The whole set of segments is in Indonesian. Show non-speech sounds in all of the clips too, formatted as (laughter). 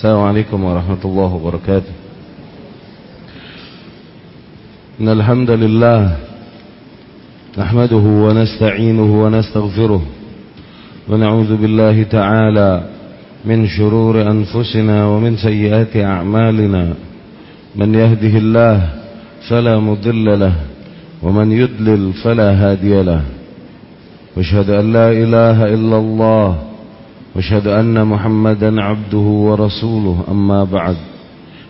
السلام عليكم ورحمة الله وبركاته. إن الحمد لله نحمده ونستعينه ونستغفره ونعوذ بالله تعالى من شرور أنفسنا ومن سيئات أعمالنا. من يهده الله فلا مضل له ومن يدلل فلا هادي له. واشهد أن لا إله إلا الله واشهد أن محمدا عبده ورسوله. أما بعد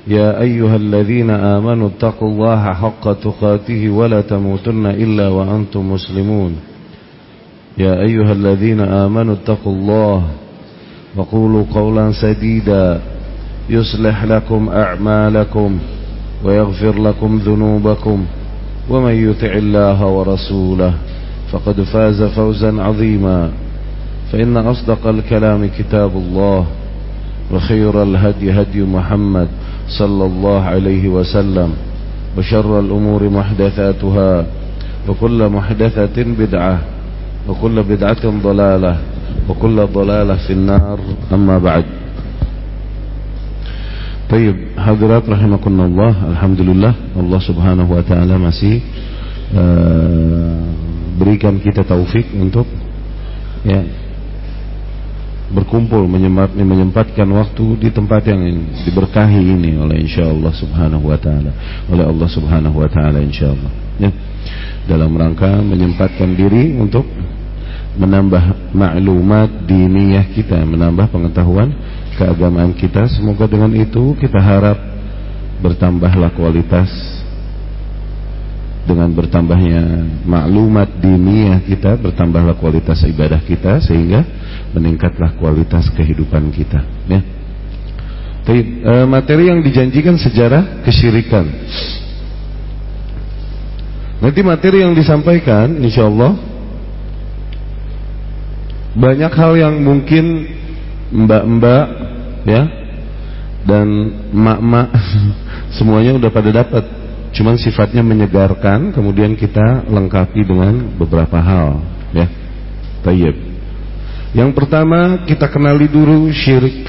يا أيها الذين آمنوا اتقوا الله حق تقاته ولا تموتن إلا وأنتم مسلمون. يا أيها الذين آمنوا اتقوا الله وقولوا قولا سديدا. يصلح لكم أعمالكم ويغفر لكم ذنوبكم ومن يطع الله ورسوله فقد فاز فوزا عظيما. فإن أصدق الكلام كتاب الله وخير الهدي هدي محمد صلى الله عليه وسلم وشر الأمور محدثاتها وكل محدثة بدعة وكل بدعة ضلالة وكل ضلالة في النار. أما بعد. طيب hadirat rahimakumullah Alhamdulillah Allah subhanahu wa ta'ala masih uh, berikan kita taufik untuk ya. Berkumpul menyempat, menyempatkan waktu di tempat yang diberkahi ini oleh insyaallah subhanahu wa taala. Oleh Allah subhanahu wa taala insyaallah. Ya. Dalam rangka menyempatkan diri untuk menambah maklumat diniyah kita menambah pengetahuan keagamaan kita. Semoga dengan itu kita harap bertambahlah kualitas dengan bertambahnya maklumat diniyah kita bertambahlah kualitas ibadah kita sehingga meningkatlah kualitas kehidupan kita ya. E, materi yang dijanjikan sejarah kesyirikan. Nanti materi yang disampaikan insyaallah banyak hal yang mungkin mbak-mbak ya dan mak-mak (laughs) semuanya udah pada dapat. Cuman sifatnya menyegarkan, kemudian kita lengkapi dengan beberapa hal ya. Tayyib. Yang pertama kita kenali dulu syirik.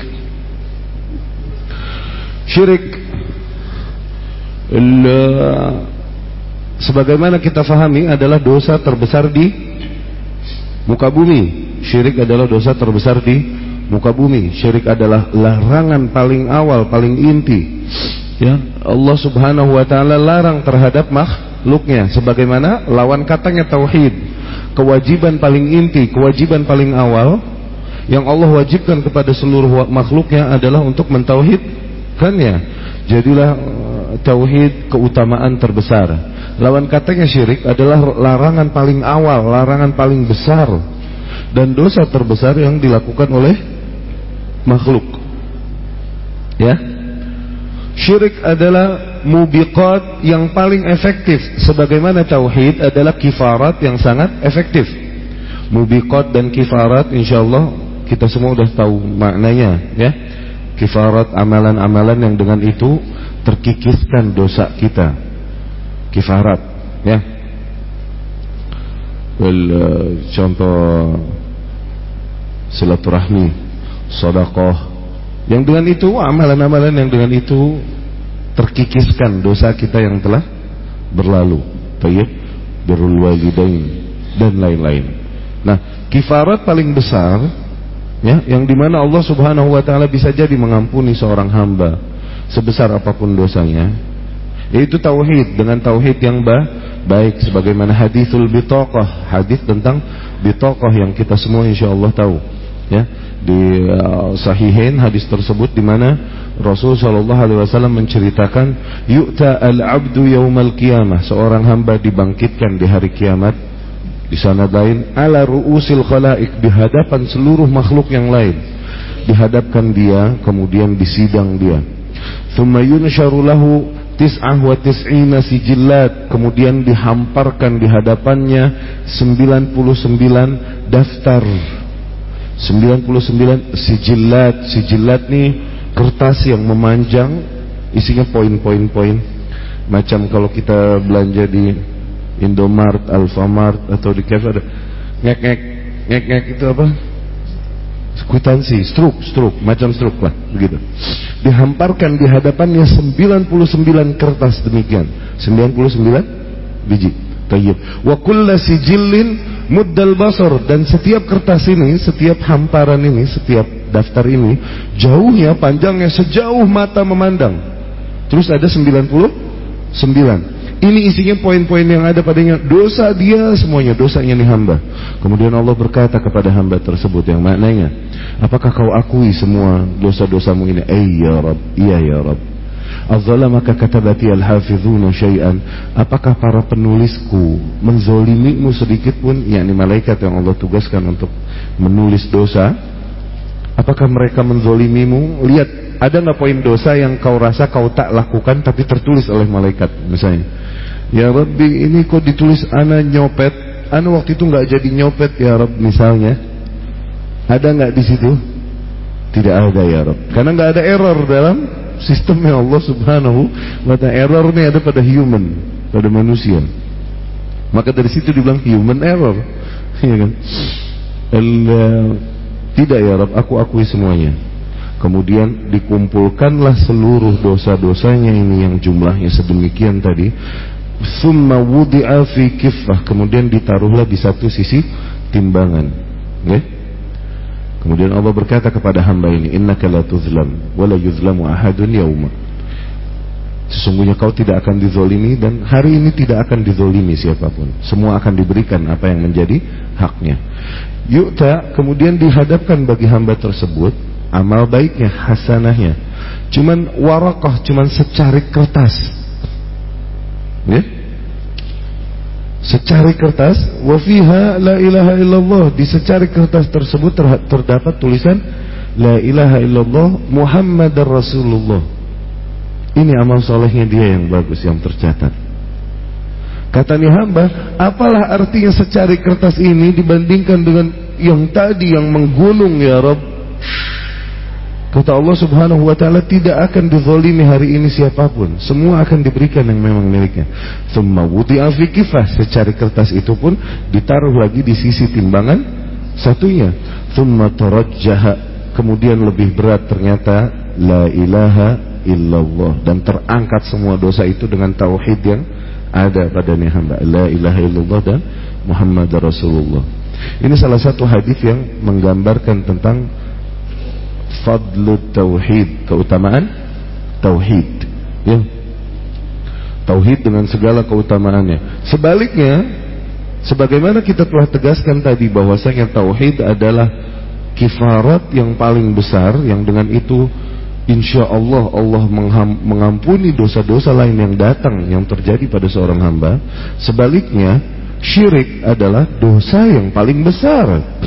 Syirik sebagaimana kita fahami adalah dosa terbesar di muka bumi. Syirik adalah dosa terbesar di muka bumi. Syirik adalah larangan paling awal, paling inti. Ya, Allah Subhanahu wa taala larang terhadap makhluknya sebagaimana lawan katanya tauhid kewajiban paling inti, kewajiban paling awal yang Allah wajibkan kepada seluruh makhluknya adalah untuk mentauhidkannya. Jadilah uh, tauhid keutamaan terbesar. Lawan katanya syirik adalah larangan paling awal, larangan paling besar dan dosa terbesar yang dilakukan oleh makhluk. Ya. Syirik adalah mubiqat yang paling efektif. Sebagaimana tauhid adalah kifarat yang sangat efektif. Mubiqat dan kifarat insyaallah kita semua sudah tahu maknanya ya. Kifarat amalan-amalan yang dengan itu terkikiskan dosa kita. Kifarat ya. Well, uh, contoh silaturahmi sedekah yang dengan itu amalan-amalan yang dengan itu terkikiskan dosa kita yang telah berlalu. Tayyib, birrul walidain dan lain-lain. Nah, kifarat paling besar ya, yang di mana Allah Subhanahu wa taala bisa jadi mengampuni seorang hamba sebesar apa pun dosanya, yaitu tauhid dengan tauhid yang ba baik sebagaimana hadisul bitaqah, hadis tentang bitaqah yang kita semua insyaallah tahu, ya. Di uh, sahihain hadis tersebut di mana Rasul Shallallahu Alaihi Wasallam menceritakan yu'ta al-abdu yaumal qiyamah. Seorang hamba dibangkitkan di hari kiamat. Di sana lain ala ruusil khalaik di hadapan seluruh makhluk yang lain. Dihadapkan dia kemudian disidang dia. Thumma yunsharu lahu tis'ah wa tis'ina sijillat kemudian dihamparkan di hadapannya 99 daftar 99 sijillat sijillat nih kertas yang memanjang isinya poin-poin-poin macam kalau kita belanja di Indomart, Alfamart atau di cafe ada ngek-ngek ngek-ngek itu apa? kwitansi, struk, struk, macam struk lah, begitu. Dihamparkan di hadapannya 99 kertas demikian. 99 biji. Tayyib. Wa kulla sijillin muddal basar dan setiap kertas ini, setiap hamparan ini, setiap daftar ini jauhnya panjangnya sejauh mata memandang. Terus ada 99 ini isinya poin-poin yang ada padanya. Dosa dia semuanya, dosanya nih hamba. Kemudian Allah berkata kepada hamba tersebut yang maknanya, apakah kau akui semua dosa-dosamu ini? Eh ya Rab, iya ya Rab. Azzalamaka katabati al-hafizuna syai'an. Apakah para penulisku menzolimimu sedikit pun? yakni malaikat yang Allah tugaskan untuk menulis dosa. Apakah mereka menzolimimu? Lihat, ada nggak poin dosa yang kau rasa kau tak lakukan tapi tertulis oleh malaikat misalnya? Ya Rabbi ini kok ditulis ana nyopet Ana waktu itu nggak jadi nyopet ya Rabb misalnya Ada nggak di situ? Tidak ada ya Rabb Karena nggak ada error dalam sistemnya Allah subhanahu wa ta'ala. Errornya ada pada human Pada manusia. Maka dari situ dibilang human error. (laughs) Ya kan? El, tidak ya Rabb aku akui semuanya. Kemudian dikumpulkanlah seluruh dosa-dosanya ini yang jumlahnya sedemikian tadi. Summa wudi'a fi kiffah. Kemudian ditaruhlah di satu sisi timbangan. Okay? Kemudian Allah berkata kepada hamba ini innaka la tuzlam wa la yuzlamu ahadun yauma sesungguhnya kau tidak akan dizolimi dan hari ini tidak akan dizolimi siapa pun. Semua akan diberikan apa yang menjadi haknya. Yukta kemudian dihadapkan bagi hamba tersebut amal baiknya hasanahnya. Cuman warakah cuman secarik kertas. Ya secari kertas wafiha la ilaha illallah. Di secari kertas tersebut ter terdapat tulisan la ilaha illallah Muhammad Rasulullah. Ini amal solehnya dia yang bagus yang tercatat. Kata nih hamba apalah artinya secari kertas ini dibandingkan dengan yang tadi yang menggunung ya Rabb Kata Allah subhanahu wa ta'ala tidak akan dizolimi hari ini siapa pun. Semua akan diberikan yang memang miliknya. Semua wudi'a fi kifah. Secari kertas itu pun ditaruh lagi di sisi timbangan satunya. Thumma tarajjaha. Kemudian lebih berat ternyata la ilaha illallah. Dan terangkat semua dosa itu dengan tauhid yang ada padanya hamba. La ilaha illallah dan Muhammad Rasulullah. Ini salah satu hadis yang menggambarkan tentang fadlu tauhid, keutamaan tauhid. Ya. Tauhid dengan segala keutamaannya. Sebaliknya, sebagaimana kita telah tegaskan tadi bahwasanya tauhid adalah kifarat yang paling besar yang dengan itu insya Allah Allah mengampuni dosa-dosa lain yang datang yang terjadi pada seorang hamba. Sebaliknya, syirik adalah dosa yang paling besar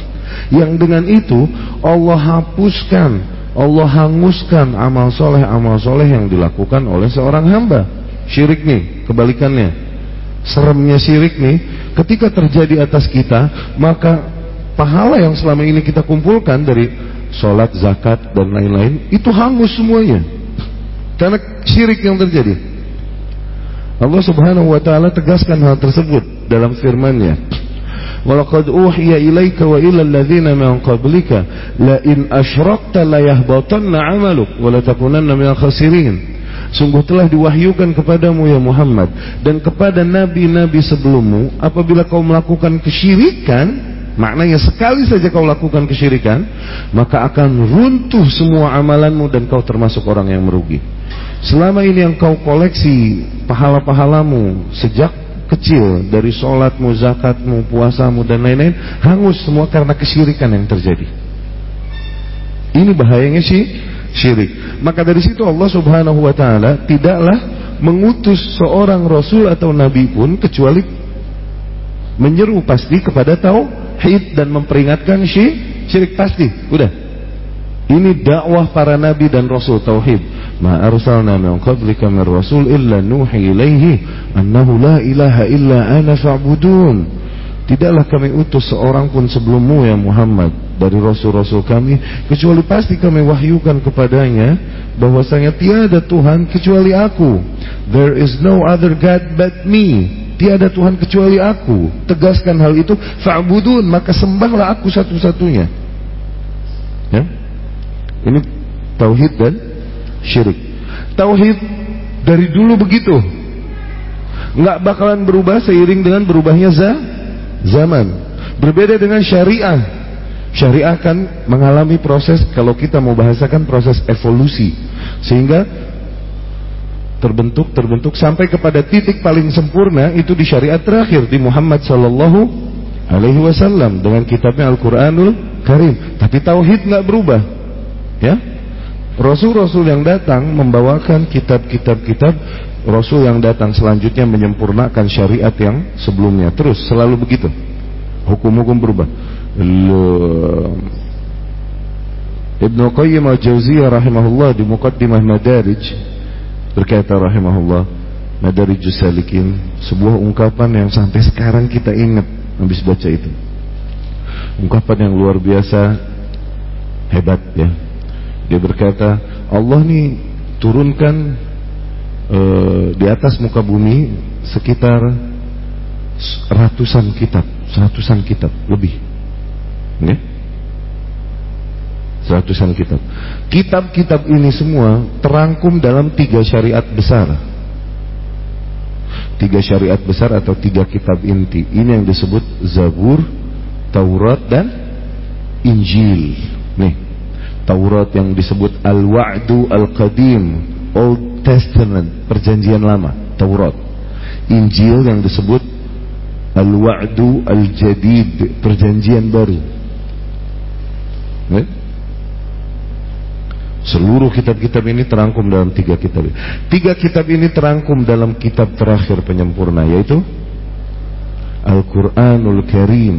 yang dengan itu Allah hapuskan, Allah hanguskan amal soleh amal soleh yang dilakukan oleh seorang hamba. Syirik nih, kebalikannya. Seremnya syirik nih, ketika terjadi atas kita, maka pahala yang selama ini kita kumpulkan dari sholat, zakat dan lain-lain itu hangus semuanya. Karena syirik yang terjadi. Allah Subhanahu wa taala tegaskan hal tersebut dalam firman-Nya. ولقد أوحي إليك وإلى الذين من قبلك لئن la in asyrakta la yahbatanna 'amaluk. Sungguh telah diwahyukan kepadamu ya Muhammad dan kepada nabi-nabi sebelummu apabila kau melakukan kesyirikan Maknanya sekali saja kau lakukan kesyirikan Maka akan runtuh semua amalanmu dan kau termasuk orang yang merugi Selama ini yang kau koleksi pahala-pahalamu Sejak kecil dari sholatmu, zakatmu, puasamu dan lain-lain hangus semua karena kesyirikan yang terjadi. Ini bahayanya sih syirik. Maka dari situ Allah Subhanahu wa taala tidaklah mengutus seorang rasul atau nabi pun kecuali menyeru pasti kepada tauhid dan memperingatkan syirik pasti. Udah. Ini dakwah para nabi dan rasul tauhid. Ma arsalna min qablika min rasul illa nuhi ilaihi annahu la ilaha illa ana fa'budun. Tidaklah kami utus seorang pun sebelummu ya Muhammad dari rasul-rasul kami kecuali pasti kami wahyukan kepadanya bahwasanya tiada Tuhan kecuali aku. There is no other God but me. Tiada Tuhan kecuali aku. Tegaskan hal itu, fa'budun, maka sembahlah aku satu-satunya. Ini tauhid dan syirik. Tauhid dari dulu begitu. Nggak bakalan berubah seiring dengan berubahnya za, zaman. Berbeda dengan syariah. Syariah kan mengalami proses kalau kita mau bahasakan proses evolusi sehingga terbentuk terbentuk sampai kepada titik paling sempurna itu di syariat terakhir di Muhammad sallallahu alaihi wasallam dengan kitabnya Al-Qur'anul Karim. Tapi tauhid nggak berubah. Ya. Rasul-rasul yang datang membawakan kitab-kitab kitab Rasul yang datang selanjutnya menyempurnakan syariat yang sebelumnya. Terus selalu begitu. Hukum-hukum berubah. Ibn Qayyim al-Jauziyah rahimahullah di Muqaddimah Madarij berkata rahimahullah Madarijus Salikin sebuah ungkapan yang sampai sekarang kita ingat habis baca itu. Ungkapan yang luar biasa hebat ya. Dia berkata, Allah nih turunkan uh, di atas muka bumi sekitar ratusan kitab, seratusan kitab lebih. Ya? Seratusan kitab. Kitab-kitab ini semua terangkum dalam tiga syariat besar. Tiga syariat besar atau tiga kitab inti. Ini yang disebut Zabur, Taurat dan Injil. Nih, Taurat yang disebut Al-Wa'du Al-Qadim, Old Testament, perjanjian lama, Taurat. Injil yang disebut Al-Wa'du Al-Jadid, perjanjian baru. Nih? Seluruh kitab-kitab ini terangkum dalam tiga kitab. Tiga kitab ini terangkum dalam kitab terakhir penyempurna yaitu Al-Quranul Karim.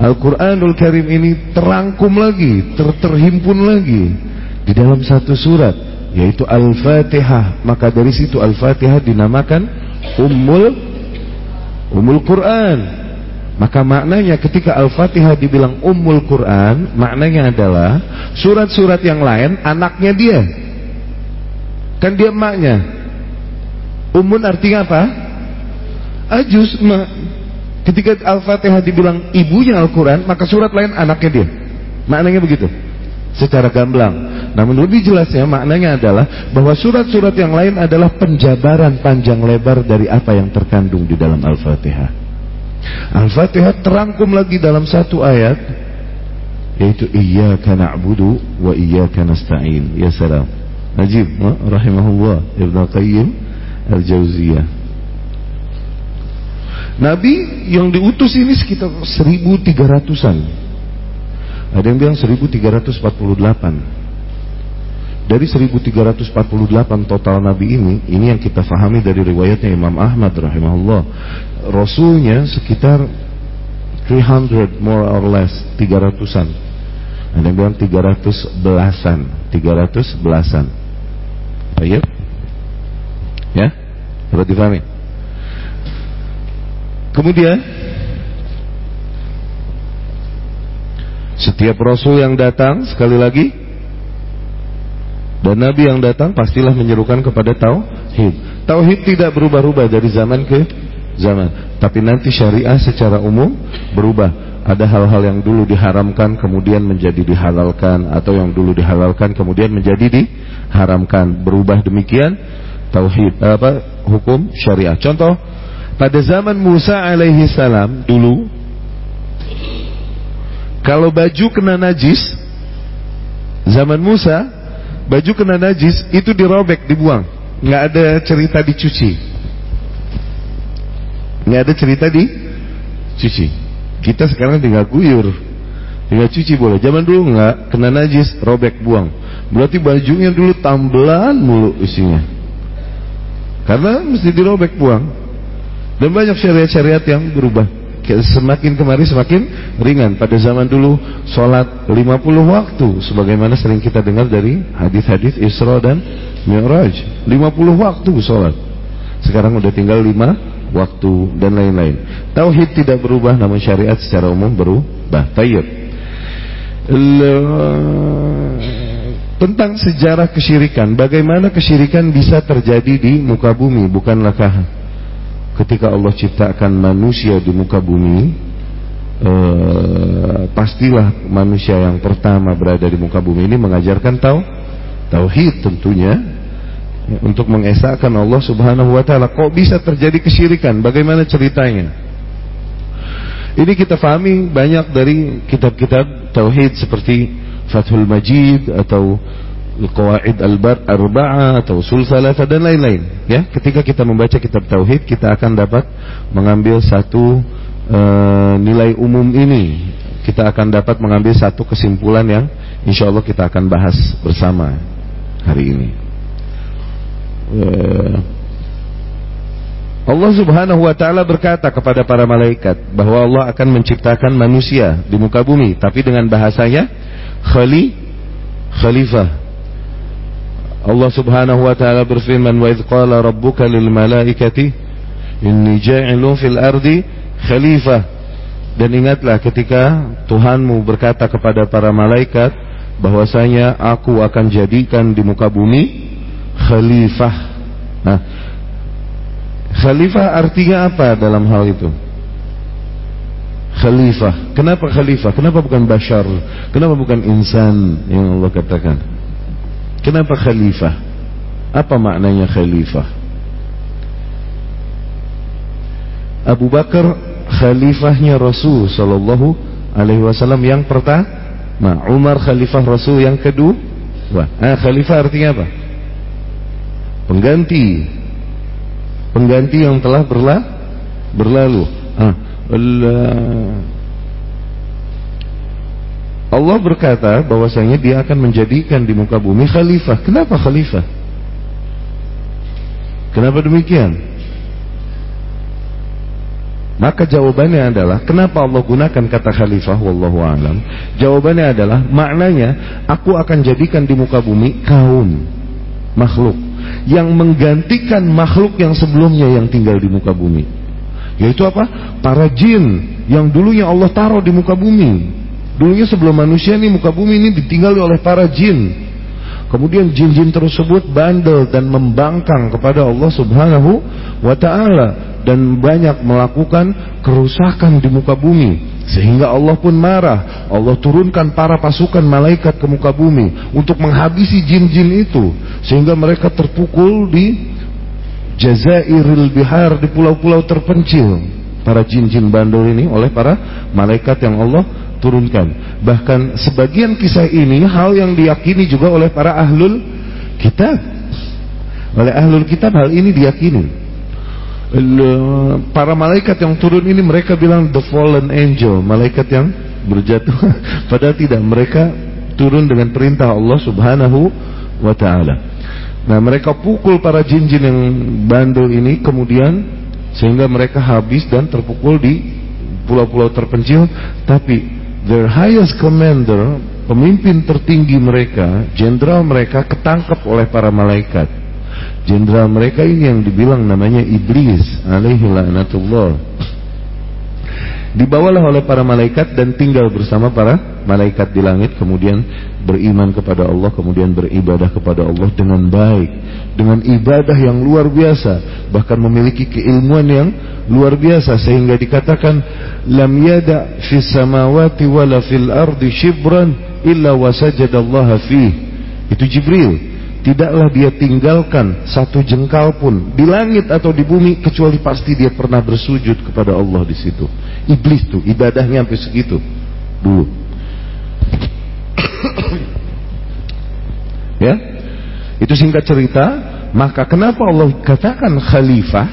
Al-Quranul Karim ini terangkum lagi, ter terhimpun lagi di dalam satu surat yaitu Al-Fatihah. Maka dari situ Al-Fatihah dinamakan Ummul Ummul Quran. Maka maknanya ketika Al-Fatihah dibilang Ummul Quran, maknanya adalah surat-surat yang lain anaknya dia. Kan dia emaknya. Ummun artinya apa? Ajus, ma. Ketika Al-Fatihah dibilang ibunya Al-Quran, maka surat lain anaknya dia. Maknanya begitu. Secara gamblang. Namun lebih jelasnya maknanya adalah bahwa surat-surat yang lain adalah penjabaran panjang lebar dari apa yang terkandung di dalam Al-Fatihah. Al-Fatihah terangkum lagi dalam satu ayat yaitu iyyaka na'budu wa iyyaka nasta'in. Ya salam. Najib rahimahullah Ibnu Qayyim Al-Jauziyah. Nabi yang diutus ini sekitar 1300-an. Ada yang bilang 1348. Dari 1348 total Nabi ini, ini yang kita fahami dari riwayatnya Imam Ahmad rahimahullah. Rasulnya sekitar 300 more or less 300-an ada yang bilang 300 belasan 300 belasan ayo ya dapat difahami kemudian setiap Rasul yang datang sekali lagi dan Nabi yang datang pastilah menyerukan kepada Tauhid Tauhid tidak berubah-ubah dari zaman ke zaman. Tapi nanti syariah secara umum berubah. Ada hal-hal yang dulu diharamkan kemudian menjadi dihalalkan atau yang dulu dihalalkan kemudian menjadi diharamkan. Berubah demikian tauhid apa hukum syariah. Contoh pada zaman Musa alaihi salam dulu kalau baju kena najis zaman Musa baju kena najis itu dirobek dibuang nggak ada cerita dicuci ini ada cerita di cuci. Kita sekarang tinggal guyur. Tinggal cuci boleh. Zaman dulu enggak, kena najis, robek, buang. Berarti bajunya dulu tambelan mulu isinya. Karena mesti dirobek, buang. Dan banyak syariat-syariat yang berubah. Semakin kemari semakin ringan. Pada zaman dulu sholat 50 waktu. Sebagaimana sering kita dengar dari hadis-hadis Isra dan Mi'raj. 50 waktu sholat. Sekarang udah tinggal 5 waktu dan lain-lain. Tauhid tidak berubah namun syariat secara umum berubah. Tayyib. Tentang sejarah kesyirikan, bagaimana kesyirikan bisa terjadi di muka bumi, bukanlah ketika Allah ciptakan manusia di muka bumi, uh, pastilah manusia yang pertama berada di muka bumi ini mengajarkan tau tauhid tentunya ya, untuk mengesahkan Allah Subhanahu wa taala. Kok bisa terjadi kesyirikan? Bagaimana ceritanya? Ini kita fahami banyak dari kitab-kitab tauhid seperti Fathul Majid atau Qawaid Al-Bar Arba'ah atau Usul Salafah dan lain-lain. Ya ketika kita membaca kitab tauhid kita akan dapat mengambil satu uh, nilai umum ini. Kita akan dapat mengambil satu kesimpulan yang insya Allah kita akan bahas bersama hari ini. Uh, Allah subhanahu wa ta'ala berkata kepada para malaikat bahwa Allah akan menciptakan manusia di muka bumi tapi dengan bahasanya khali khalifah Allah Subhanahu wa taala berfirman wa idz qala rabbuka lil malaikati inni ja'ilun fil ardi khalifah. Dan ingatlah ketika Tuhanmu berkata kepada para malaikat bahwasanya aku akan jadikan di muka bumi khalifah. Nah khalifah artinya apa dalam hal itu? Khalifah. Kenapa khalifah? Kenapa bukan bashar? Kenapa bukan insan yang Allah katakan Kenapa khalifah? Apa maknanya khalifah? Abu Bakar khalifahnya Rasul sallallahu alaihi wasallam yang pertama, Umar khalifah Rasul yang kedua. Wah, ah, khalifah artinya apa? Pengganti. Pengganti yang telah berla berlalu. Ah, Allah Allah berkata bahwasanya dia akan menjadikan di muka bumi khalifah. Kenapa khalifah? Kenapa demikian? Maka jawabannya adalah kenapa Allah gunakan kata khalifah wallahu alam? Jawabannya adalah maknanya aku akan jadikan di muka bumi kaum makhluk yang menggantikan makhluk yang sebelumnya yang tinggal di muka bumi. Yaitu apa? Para jin yang dulunya Allah taruh di muka bumi Dulunya sebelum manusia ini muka bumi ini ditinggali oleh para jin. Kemudian jin-jin tersebut bandel dan membangkang kepada Allah Subhanahu wa taala dan banyak melakukan kerusakan di muka bumi sehingga Allah pun marah. Allah turunkan para pasukan malaikat ke muka bumi untuk menghabisi jin-jin itu sehingga mereka terpukul di Jazairil Bihar di pulau-pulau terpencil para jin-jin bandel ini oleh para malaikat yang Allah turunkan. Bahkan sebagian kisah ini hal yang diyakini juga oleh para ahlul kitab. Oleh ahlul kitab hal ini diyakini. Para malaikat yang turun ini mereka bilang the fallen angel, malaikat yang berjatuh. (laughs) Padahal tidak, mereka turun dengan perintah Allah Subhanahu wa taala. Nah, mereka pukul para jin-jin yang bandel ini kemudian sehingga mereka habis dan terpukul di pulau-pulau terpencil tapi their highest commander, pemimpin tertinggi mereka, jenderal mereka ketangkep oleh para malaikat. Jenderal mereka ini yang dibilang namanya Iblis alaihi laknatullah. Dibawalah oleh para malaikat dan tinggal bersama para malaikat di langit kemudian beriman kepada Allah kemudian beribadah kepada Allah dengan baik dengan ibadah yang luar biasa bahkan memiliki keilmuan yang luar biasa sehingga dikatakan lam yada fis samawati wala fil ardi shibran illa wasajadallaha fi itu Jibril. Tidaklah dia tinggalkan satu jengkal pun di langit atau di bumi kecuali pasti dia pernah bersujud kepada Allah di situ. Iblis tuh ibadahnya sampai segitu. Dulu (coughs) ya. Itu singkat cerita. Maka kenapa Allah katakan khalifah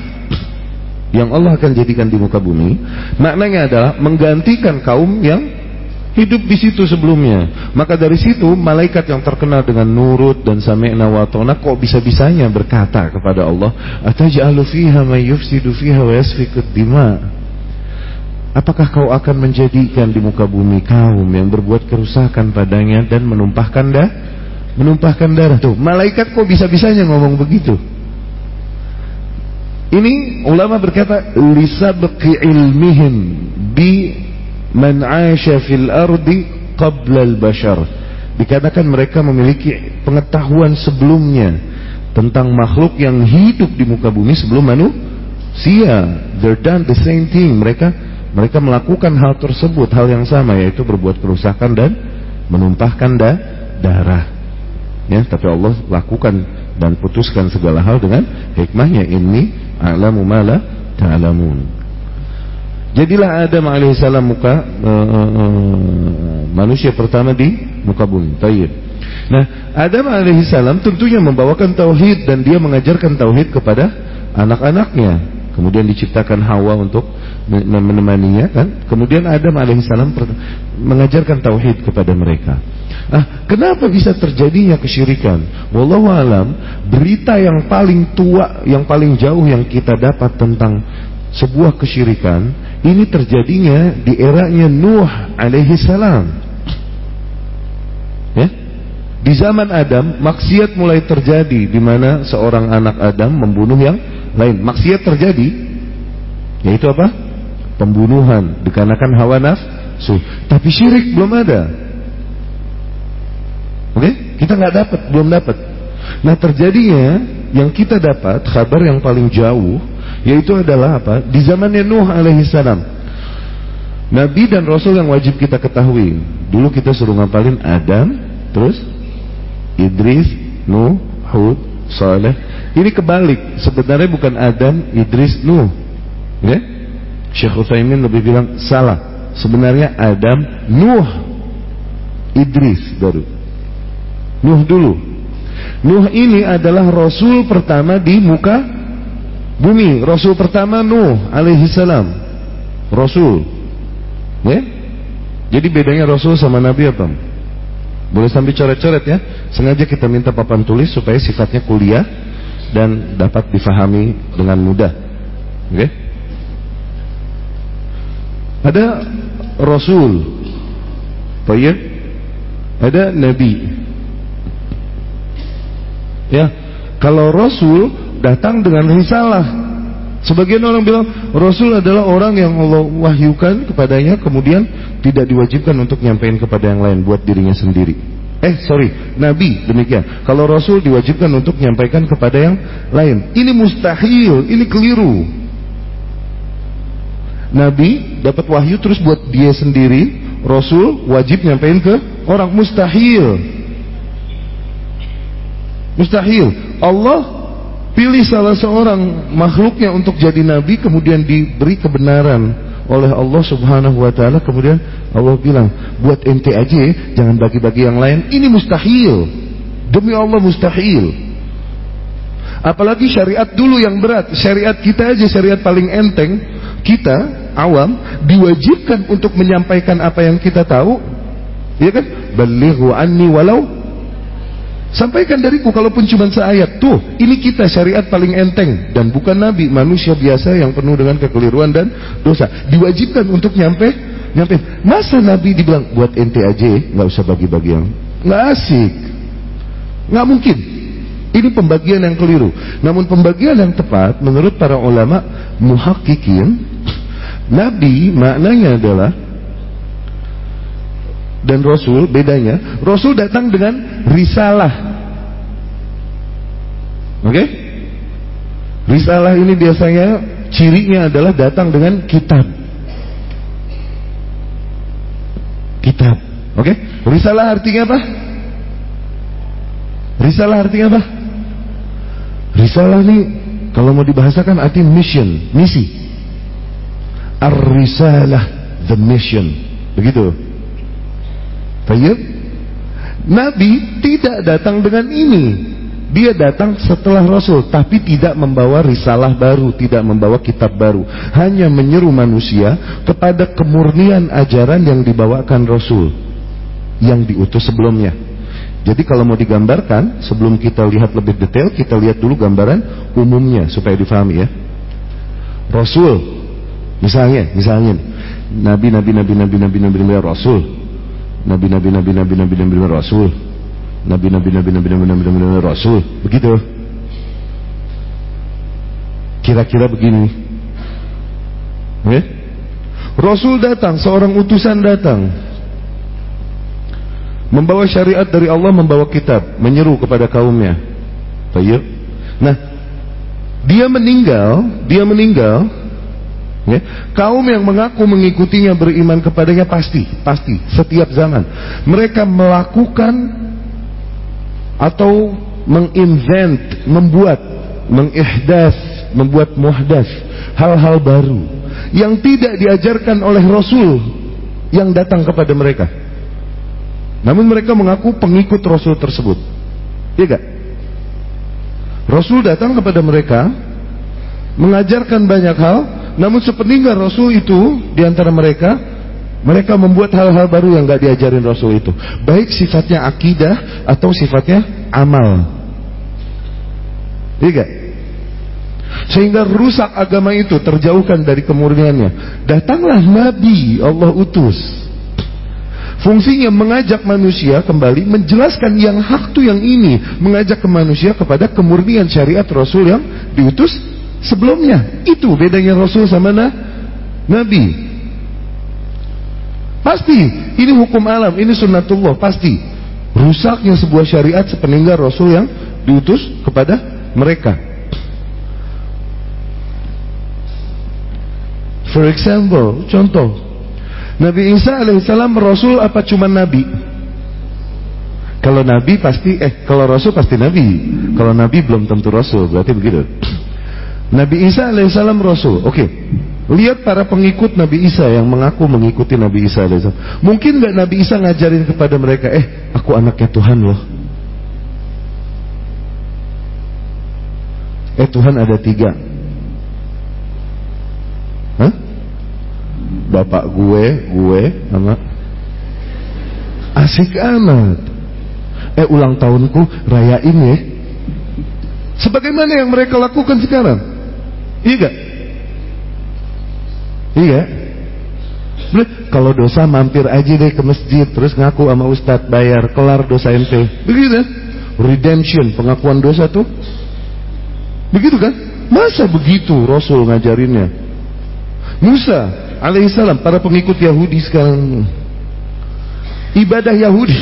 yang Allah akan jadikan di muka bumi? Maknanya adalah menggantikan kaum yang hidup di situ sebelumnya. Maka dari situ malaikat yang terkenal dengan nurut dan sami'na wa kok bisa-bisanya berkata kepada Allah ataj'alu fiha may yufsidu fiha wa yasfikud dima apakah kau akan menjadikan di muka bumi kaum yang berbuat kerusakan padanya dan menumpahkan dah menumpahkan darah tuh malaikat kok bisa-bisanya ngomong begitu ini ulama berkata lisabqi ilmihim bi man 'asha fil ardi qabla al-bashar. Dikatakan mereka memiliki pengetahuan sebelumnya tentang makhluk yang hidup di muka bumi sebelum manusia. They're done the same thing. Mereka mereka melakukan hal tersebut, hal yang sama yaitu berbuat kerusakan dan menumpahkan da darah. Ya, tapi Allah lakukan dan putuskan segala hal dengan hikmahnya ini a'lamu la ta'lamun. Jadilah Adam alaihissalam muka uh, uh, manusia pertama di muka bumi. Tayyib. Nah, Adam alaihissalam tentunya membawakan tauhid dan dia mengajarkan tauhid kepada anak-anaknya. Kemudian diciptakan Hawa untuk menemaninya kan. Kemudian Adam alaihissalam mengajarkan tauhid kepada mereka. Ah, kenapa bisa terjadinya kesyirikan? Wallahu alam, berita yang paling tua, yang paling jauh yang kita dapat tentang sebuah kesyirikan ini terjadinya di eranya Nuh alaihissalam. Ya? Di zaman Adam, maksiat mulai terjadi di mana seorang anak Adam membunuh yang lain. Maksiat terjadi, yaitu apa? Pembunuhan dikarenakan hawa nafsu. Tapi syirik belum ada. Oke? Okay? Kita nggak dapat, belum dapat. Nah terjadinya yang kita dapat kabar yang paling jauh yaitu adalah apa? Di zamannya Nuh alaihissalam. Nabi dan Rasul yang wajib kita ketahui. Dulu kita suruh ngapalin Adam, terus Idris, Nuh, Hud, Saleh. Ini kebalik. Sebenarnya bukan Adam, Idris, Nuh. Ya? Syekh Utsaimin lebih bilang salah. Sebenarnya Adam, Nuh, Idris baru. Nuh dulu. Nuh ini adalah rasul pertama di muka bumi. Rasul pertama Nuh alaihi salam. Rasul. Ya? Jadi bedanya rasul sama nabi apa? Boleh sambil coret-coret ya. Sengaja kita minta papan tulis supaya sifatnya kuliah dan dapat difahami dengan mudah. Oke? Okay? Ada rasul. Baik. Ada nabi. Ya. Kalau rasul datang dengan risalah. Sebagian orang bilang Rasul adalah orang yang Allah wahyukan kepadanya kemudian tidak diwajibkan untuk nyampaikan kepada yang lain buat dirinya sendiri. Eh sorry, Nabi demikian. Kalau Rasul diwajibkan untuk menyampaikan kepada yang lain. Ini mustahil, ini keliru. Nabi dapat wahyu terus buat dia sendiri. Rasul wajib nyampaikan ke orang mustahil. Mustahil. Allah pilih salah seorang makhluknya untuk jadi nabi kemudian diberi kebenaran oleh Allah Subhanahu wa taala kemudian Allah bilang buat ente aja jangan bagi-bagi yang lain ini mustahil demi Allah mustahil apalagi syariat dulu yang berat syariat kita aja syariat paling enteng kita awam diwajibkan untuk menyampaikan apa yang kita tahu ya kan balighu anni walau Sampaikan dariku kalaupun cuma seayat. Tuh, ini kita syariat paling enteng dan bukan nabi, manusia biasa yang penuh dengan kekeliruan dan dosa. Diwajibkan untuk nyampe, nyampe. Masa nabi dibilang buat ente aja, nggak usah bagi-bagi yang nggak asik, nggak mungkin. Ini pembagian yang keliru. Namun pembagian yang tepat menurut para ulama muhakkikin, nabi maknanya adalah dan Rasul bedanya Rasul datang dengan risalah. Oke? Okay? risalah ini biasanya cirinya adalah datang dengan kitab. Kitab. Oke? Okay? risalah artinya apa? Risalah artinya apa? Risalah ini kalau mau dibahasakan arti mission misi ar-risalah the mission begitu Tayyib. Nabi tidak datang dengan ini. Dia datang setelah Rasul, tapi tidak membawa risalah baru, tidak membawa kitab baru. Hanya menyeru manusia kepada kemurnian ajaran yang dibawakan Rasul yang diutus sebelumnya. Jadi kalau mau digambarkan, sebelum kita lihat lebih detail, kita lihat dulu gambaran umumnya supaya difahami ya. Rasul, misalnya, misalnya, Nabi, Nabi, Nabi, Nabi, Nabi, Nabi, Nabi, Rasul, nabi-nabi nabi-nabi nabi-nabi rasul nabi-nabi nabi-nabi nabi-nabi nabi rasul begitu kira-kira begini ya? Rasul datang seorang utusan datang membawa syariat dari Allah membawa kitab menyeru kepada kaumnya Tayyib. nah dia meninggal dia meninggal Ya. Kaum yang mengaku mengikutinya beriman kepadanya pasti, pasti setiap zaman. Mereka melakukan atau menginvent, membuat, mengihdas, membuat muhdas, hal-hal baru yang tidak diajarkan oleh Rasul yang datang kepada mereka. Namun mereka mengaku pengikut Rasul tersebut. Iya gak? Rasul datang kepada mereka mengajarkan banyak hal namun sepeninggal Rasul itu di antara mereka mereka membuat hal-hal baru yang gak diajarin Rasul itu. Baik sifatnya akidah atau sifatnya amal. Iya Sehingga rusak agama itu terjauhkan dari kemurniannya. Datanglah Nabi Allah utus. Fungsinya mengajak manusia kembali menjelaskan yang hak tu yang ini. Mengajak ke manusia kepada kemurnian syariat Rasul yang diutus sebelumnya. Itu bedanya Rasul sama na, Nabi. Pasti, ini hukum alam, ini sunnatullah, pasti. Rusaknya sebuah syariat sepeninggal Rasul yang diutus kepada mereka. For example, contoh, Nabi Isa alaihissalam Rasul apa cuma Nabi? Kalau Nabi pasti, eh kalau Rasul pasti Nabi. Kalau Nabi belum tentu Rasul, berarti begitu. Nabi Isa alaihissalam Rasul. Oke. Okay. Lihat para pengikut Nabi Isa yang mengaku mengikuti Nabi Isa alaihissalam. Mungkin nggak Nabi Isa ngajarin kepada mereka, eh aku anaknya Tuhan loh. Eh Tuhan ada tiga. Hah? Bapak gue, gue, sama asik amat. Eh ulang tahunku rayain ya. Sebagaimana yang mereka lakukan sekarang. Iya gak? Iya. Kalau dosa mampir aja deh ke masjid terus ngaku sama ustadz bayar kelar dosa ente. Begitu Redemption, pengakuan dosa tuh. Begitu kan? Masa begitu Rasul ngajarinnya? Musa alaihissalam para pengikut Yahudi sekarang ibadah Yahudi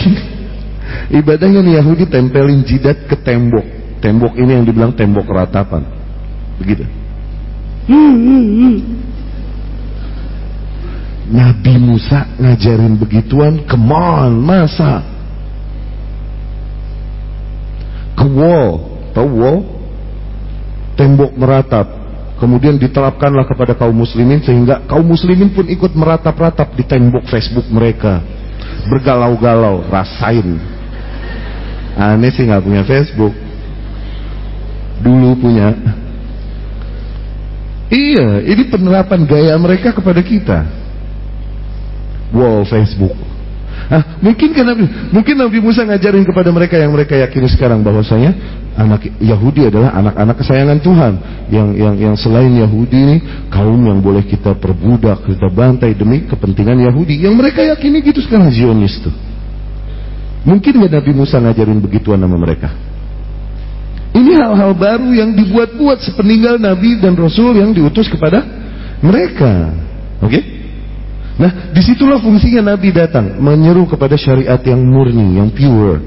(laughs) ibadahnya nih Yahudi tempelin jidat ke tembok tembok ini yang dibilang tembok ratapan begitu Nabi Musa ngajarin begituan, come on, masa? Ke wall, tahu wall? Tembok meratap. Kemudian diterapkanlah kepada kaum muslimin sehingga kaum muslimin pun ikut meratap-ratap di tembok Facebook mereka. Bergalau-galau, rasain. Aneh sih nggak punya Facebook. Dulu punya. Iya, ini penerapan gaya mereka kepada kita. Wow, Facebook. Ah, mungkin Nabi, mungkin Nabi Musa ngajarin kepada mereka yang mereka yakini sekarang bahwasanya anak Yahudi adalah anak-anak kesayangan Tuhan. Yang yang yang selain Yahudi ini kaum yang boleh kita perbudak, kita bantai demi kepentingan Yahudi. Yang mereka yakini gitu sekarang Zionis tuh. Mungkin nggak Nabi Musa ngajarin begituan nama mereka? Ini hal-hal baru yang dibuat-buat sepeninggal Nabi dan Rasul yang diutus kepada mereka. Oke? Okay? Nah, di situlah fungsinya Nabi datang menyeru kepada syariat yang murni, yang pure,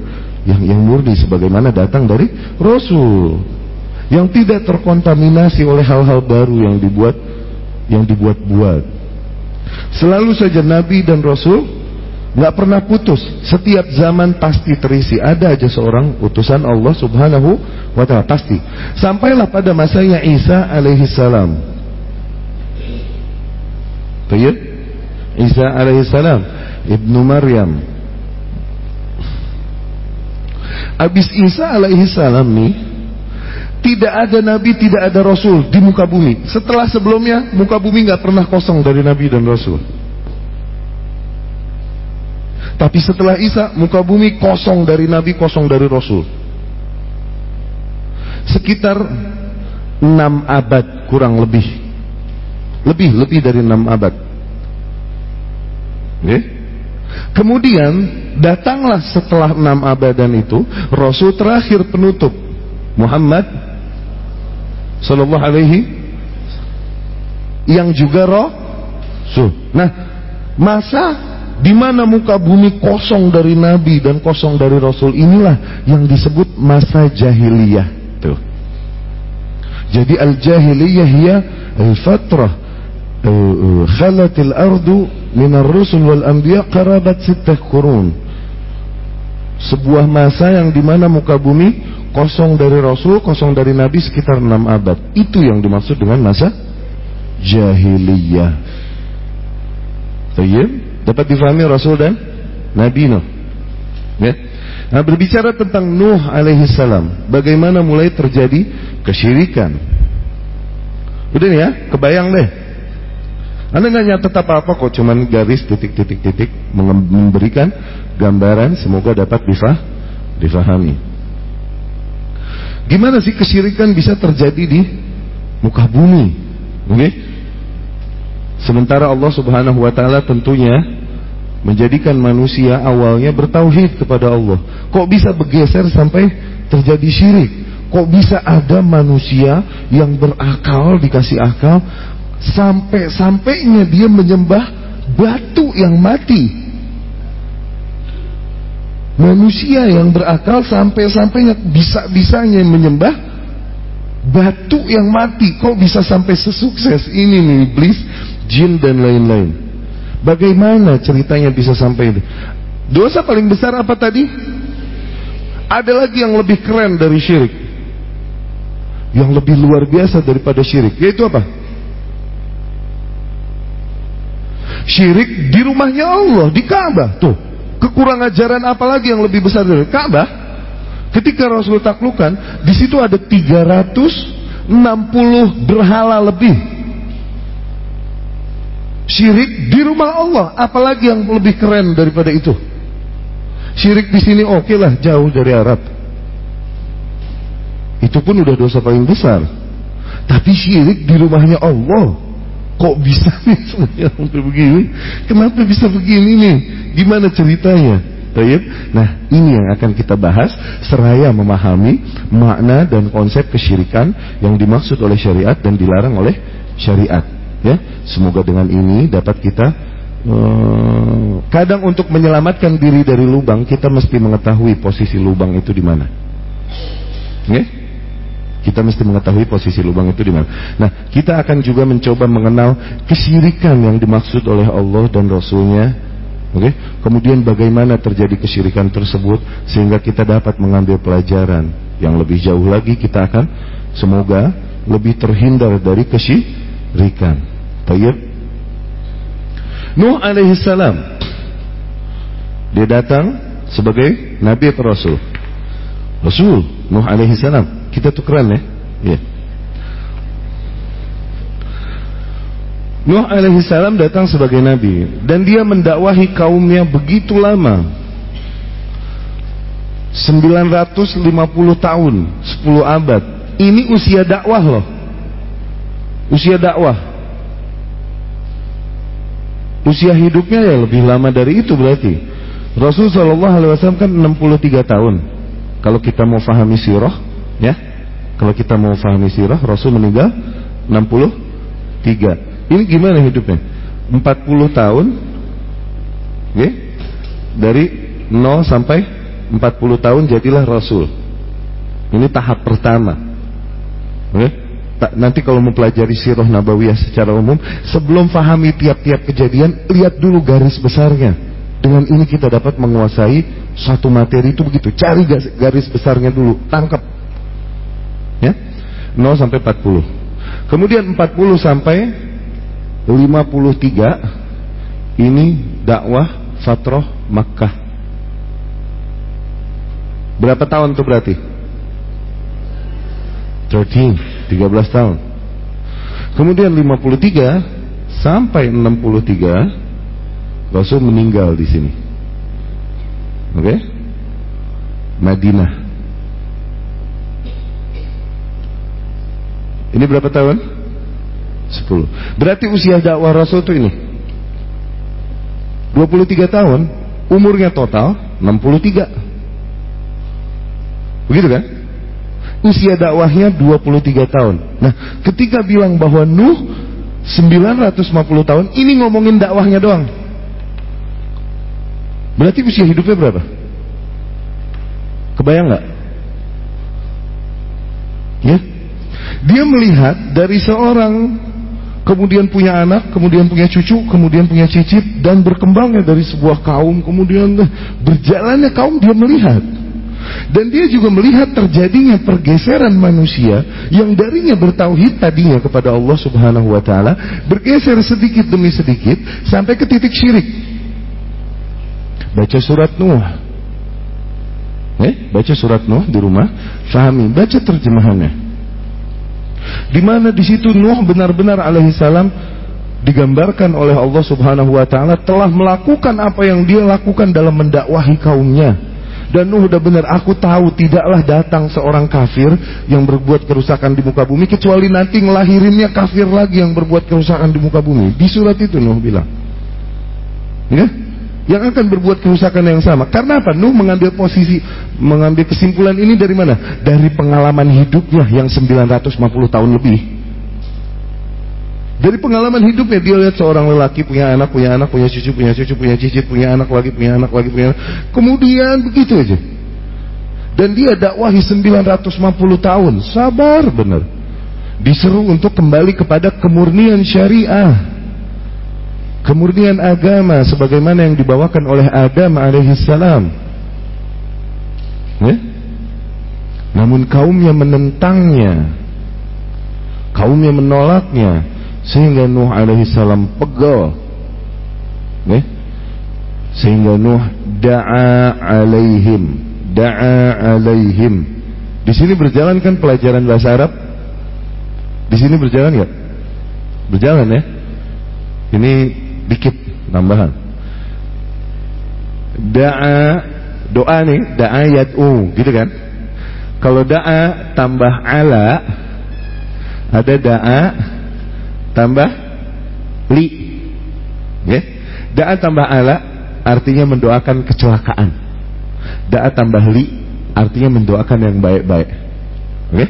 yang yang murni sebagaimana datang dari Rasul, yang tidak terkontaminasi oleh hal-hal baru yang dibuat yang dibuat-buat. Selalu saja Nabi dan Rasul nggak pernah putus. Setiap zaman pasti terisi. Ada aja seorang utusan Allah Subhanahu wa taala pasti. Sampailah pada masanya Isa alaihi salam. Tayyib? Isa alaihi salam ibnu Maryam. Abis Isa alaihi salam nih tidak ada nabi, tidak ada rasul di muka bumi. Setelah sebelumnya muka bumi nggak pernah kosong dari nabi dan rasul. Tapi setelah Isa, muka bumi kosong dari Nabi, kosong dari Rasul. Sekitar enam abad kurang lebih. Lebih, lebih dari enam abad. Okay? Kemudian datanglah setelah enam abadan itu Rasul terakhir penutup Muhammad Sallallahu Alaihi yang juga Rasul. Nah, masa di mana muka bumi kosong dari nabi dan kosong dari rasul inilah yang disebut masa jahiliyah. Tuh. Jadi al jahiliyah ya al fatrah khalatil ardu minar rusul wal anbiya qarabat sittah qurun. Sebuah masa yang di mana muka bumi kosong dari rasul kosong dari nabi sekitar enam abad. Itu yang dimaksud dengan masa jahiliyah. Tayyib dapat difahami rasul dan nabi Nuh ya Nah berbicara tentang Nuh alaihi salam, bagaimana mulai terjadi kesyirikan. Udah nih ya, kebayang deh. Anda nggak nyatet apa-apa kok, cuman garis titik-titik-titik memberikan gambaran, semoga dapat bisa difahami. Gimana sih kesyirikan bisa terjadi di muka bumi? Oke? Okay? Sementara Allah Subhanahu wa taala tentunya menjadikan manusia awalnya bertauhid kepada Allah. Kok bisa bergeser sampai terjadi syirik? Kok bisa ada manusia yang berakal dikasih akal sampai-sampainya dia menyembah batu yang mati? Manusia yang berakal sampai-sampainya bisa-bisanya menyembah batu yang mati. Kok bisa sampai sesukses ini nih iblis, jin dan lain-lain? Bagaimana ceritanya bisa sampai ini? Dosa paling besar apa tadi? Ada lagi yang lebih keren dari syirik. Yang lebih luar biasa daripada syirik. Yaitu apa? Syirik di rumahnya Allah, di Ka'bah. Tuh, kekurang ajaran apa lagi yang lebih besar dari Ka'bah? Ketika Rasul taklukan, di situ ada 360 berhala lebih Syirik di rumah Allah, apalagi yang lebih keren daripada itu? Syirik di sini oke okay lah, jauh dari Arab. Itu pun udah dosa paling besar. Tapi syirik di rumahnya Allah, kok bisa nih (laughs) sampai begini? Kenapa bisa begini nih? Gimana ceritanya? Nah, ini yang akan kita bahas seraya memahami makna dan konsep kesyirikan yang dimaksud oleh syariat dan dilarang oleh syariat ya semoga dengan ini dapat kita uh, kadang untuk menyelamatkan diri dari lubang kita mesti mengetahui posisi lubang itu di mana ya kita mesti mengetahui posisi lubang itu di mana. Nah, kita akan juga mencoba mengenal kesyirikan yang dimaksud oleh Allah dan Rasulnya. Oke, okay? kemudian bagaimana terjadi kesyirikan tersebut sehingga kita dapat mengambil pelajaran yang lebih jauh lagi. Kita akan semoga lebih terhindar dari kesyirikan. Tayyib. Nuh alaihi salam dia datang sebagai nabi atau rasul? Rasul Nuh alaihi salam. Kita tuh keren ya. Ya. Nuh alaihi salam datang sebagai nabi dan dia mendakwahi kaumnya begitu lama. 950 tahun, 10 abad. Ini usia dakwah loh. Usia dakwah. Usia hidupnya ya lebih lama dari itu berarti. Rasul Shallallahu Alaihi Wasallam kan 63 tahun. Kalau kita mau fahami sirah, ya, kalau kita mau fahami sirah, Rasul meninggal 63. Ini gimana hidupnya? 40 tahun, ya, dari 0 sampai 40 tahun jadilah Rasul. Ini tahap pertama. Ya nanti kalau mempelajari sirah nabawiyah secara umum, sebelum fahami tiap-tiap kejadian, lihat dulu garis besarnya. Dengan ini kita dapat menguasai satu materi itu begitu. Cari garis besarnya dulu, tangkap. Ya. 0 sampai 40. Kemudian 40 sampai 53 ini dakwah fatroh Makkah. Berapa tahun itu berarti? 13 13 tahun. Kemudian 53 sampai 63 Rasul meninggal di sini. Oke? Okay? Madinah. Ini berapa tahun? 10. Berarti usia dakwah Rasul itu ini. 23 tahun, umurnya total 63. Begitu kan? Usia dakwahnya 23 tahun. Nah, ketika bilang bahwa Nuh 950 tahun, ini ngomongin dakwahnya doang. Berarti usia hidupnya berapa? Kebayang nggak? Ya. Dia melihat dari seorang kemudian punya anak, kemudian punya cucu, kemudian punya cicit dan berkembangnya dari sebuah kaum, kemudian berjalannya kaum dia melihat. Dan dia juga melihat terjadinya pergeseran manusia yang darinya bertauhid tadinya kepada Allah Subhanahu wa taala, bergeser sedikit demi sedikit sampai ke titik syirik. Baca surat Nuh. Eh, baca surat Nuh di rumah, fahami, baca terjemahannya. Di mana di situ Nuh benar-benar alaihi salam digambarkan oleh Allah Subhanahu wa taala telah melakukan apa yang dia lakukan dalam mendakwahi kaumnya. Dan Nuh udah benar, aku tahu tidaklah datang seorang kafir yang berbuat kerusakan di muka bumi kecuali nanti ngelahirinnya kafir lagi yang berbuat kerusakan di muka bumi. Di surat itu Nuh bilang. Ya? yang akan berbuat kerusakan yang sama. Karena apa? Nuh mengambil posisi, mengambil kesimpulan ini dari mana? Dari pengalaman hidupnya yang 950 tahun lebih. Dari pengalaman hidupnya dia lihat seorang lelaki punya anak, punya anak, punya cucu, punya cucu, punya cicit, punya anak lagi, punya anak lagi, punya anak. Kemudian begitu aja. Dan dia dakwahi 950 tahun. Sabar benar. Diseru untuk kembali kepada kemurnian syariah kemurnian agama sebagaimana yang dibawakan oleh Adam alaihissalam. Ya? Namun kaumnya menentangnya, kaumnya menolaknya, sehingga Nuh alaihissalam pegel. Ya? Sehingga Nuh da'a alaihim, da'a alaihim. Di sini berjalan kan pelajaran bahasa Arab? Di sini berjalan ya? Berjalan ya? Ini dikit tambahan da'a doa nih da'a yad'u gitu kan kalau da'a tambah ala ada da'a tambah li. Ya. Da'a tambah ala artinya mendoakan kecelakaan. Da'a tambah li artinya mendoakan yang baik-baik. Oke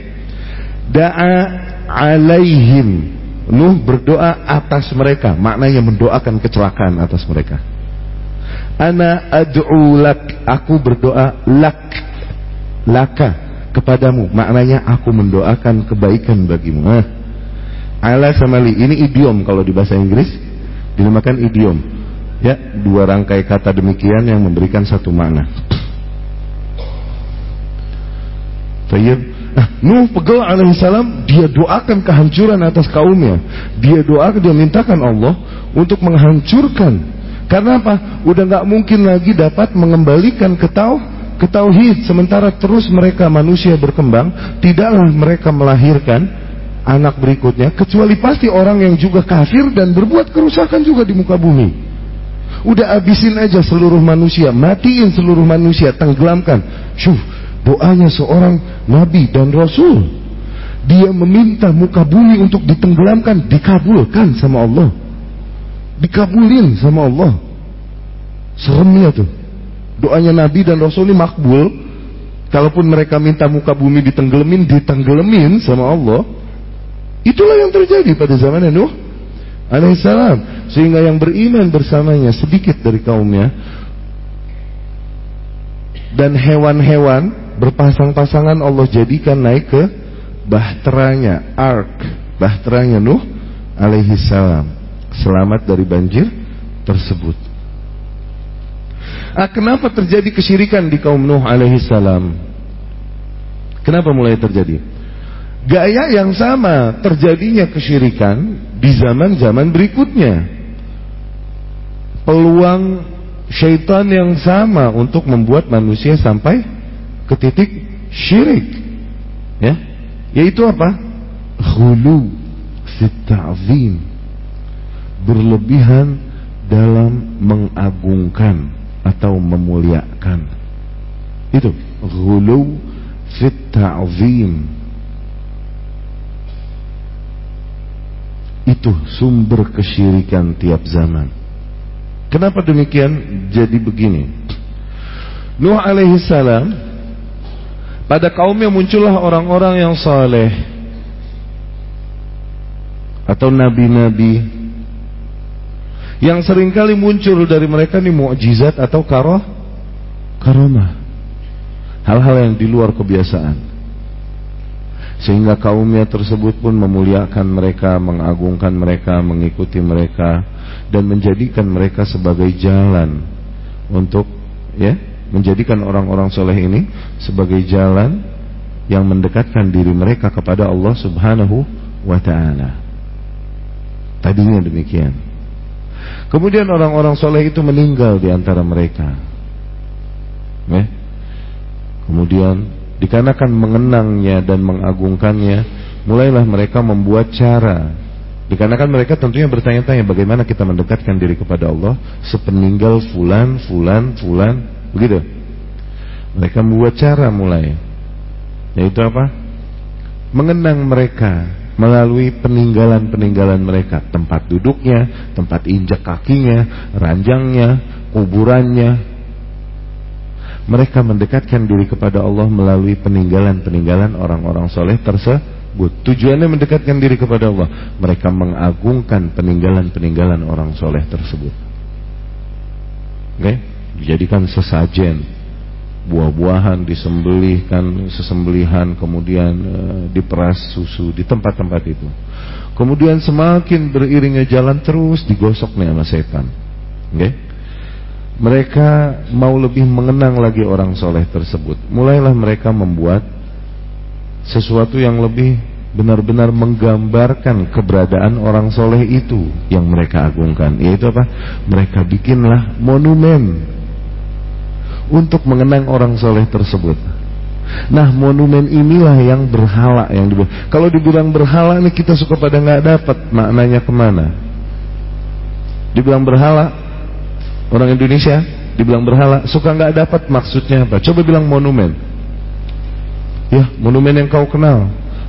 da'a alaihim. Nuh berdoa atas mereka, maknanya mendoakan kecelakaan atas mereka. Ana ad'u lak, aku berdoa lak, laka kepadamu, maknanya aku mendoakan kebaikan bagimu. Nah, ala sama li, ini idiom kalau di bahasa Inggris dinamakan idiom. Ya, dua rangkai kata demikian yang memberikan satu makna. Tayyib Nah, Nuh pegel alaihissalam dia doakan kehancuran atas kaumnya. Dia doakan, dia mintakan Allah untuk menghancurkan. Karena apa? Udah nggak mungkin lagi dapat mengembalikan ke tau, ke tauhid. Sementara terus mereka manusia berkembang, tidaklah mereka melahirkan anak berikutnya kecuali pasti orang yang juga kafir dan berbuat kerusakan juga di muka bumi. Udah abisin aja seluruh manusia, matiin seluruh manusia, tenggelamkan. Syuh, doanya seorang nabi dan rasul. Dia meminta muka bumi untuk ditenggelamkan, dikabulkan sama Allah. Dikabulin sama Allah. Seremnya tuh. Doanya nabi dan rasul ini makbul. Kalaupun mereka minta muka bumi ditenggelamin, ditenggelamin sama Allah. Itulah yang terjadi pada zaman Nuh alaihissalam. Sehingga yang beriman bersamanya sedikit dari kaumnya. Dan hewan-hewan berpasang-pasangan Allah jadikan naik ke bahteranya ark bahteranya Nuh alaihi salam selamat dari banjir tersebut ah, kenapa terjadi kesyirikan di kaum Nuh alaihi salam kenapa mulai terjadi gaya yang sama terjadinya kesyirikan di zaman-zaman berikutnya. Peluang syaitan yang sama untuk membuat manusia sampai ke titik syirik. Ya yaitu apa? Hulu fitta'zim. Berlebihan dalam mengagungkan atau memuliakan. Itu hulu fitta'zim itu sumber kesyirikan tiap zaman. Kenapa demikian? Jadi begini. Nuh alaihi salam pada kaumnya muncullah orang-orang yang saleh. Atau nabi-nabi. Yang sering kali muncul dari mereka ini mukjizat atau karoh karomah. Hal-hal yang di luar kebiasaan sehingga kaumnya tersebut pun memuliakan mereka, mengagungkan mereka, mengikuti mereka dan menjadikan mereka sebagai jalan untuk ya, menjadikan orang-orang soleh ini sebagai jalan yang mendekatkan diri mereka kepada Allah Subhanahu wa taala. Tadinya demikian. Kemudian orang-orang soleh itu meninggal di antara mereka. Ya. Kemudian dikarenakan mengenangnya dan mengagungkannya, mulailah mereka membuat cara. Dikarenakan mereka tentunya bertanya-tanya bagaimana kita mendekatkan diri kepada Allah sepeninggal fulan, fulan, fulan, begitu. Mereka membuat cara mulai. Yaitu apa? Mengenang mereka melalui peninggalan-peninggalan mereka, tempat duduknya, tempat injak kakinya, ranjangnya, kuburannya, mereka mendekatkan diri kepada Allah melalui peninggalan-peninggalan orang-orang soleh tersebut. Tujuannya mendekatkan diri kepada Allah. Mereka mengagungkan peninggalan-peninggalan orang soleh tersebut. Oke, okay? dijadikan sesajen, buah-buahan disembelihkan, sesembelihan, kemudian uh, diperas susu di tempat-tempat itu. Kemudian semakin beriringnya jalan terus digosoknya sama setan. Oke? Okay? Mereka mau lebih mengenang lagi orang soleh tersebut. Mulailah mereka membuat sesuatu yang lebih benar-benar menggambarkan keberadaan orang soleh itu yang mereka agungkan. Yaitu apa? Mereka bikinlah monumen untuk mengenang orang soleh tersebut. Nah monumen inilah yang berhala yang dibuat. Kalau dibilang berhala ini kita suka pada nggak dapat maknanya ke mana? Dibilang berhala Orang Indonesia dibilang berhala suka nggak dapat maksudnya apa? Coba bilang monumen. Ya, monumen yang kau kenal.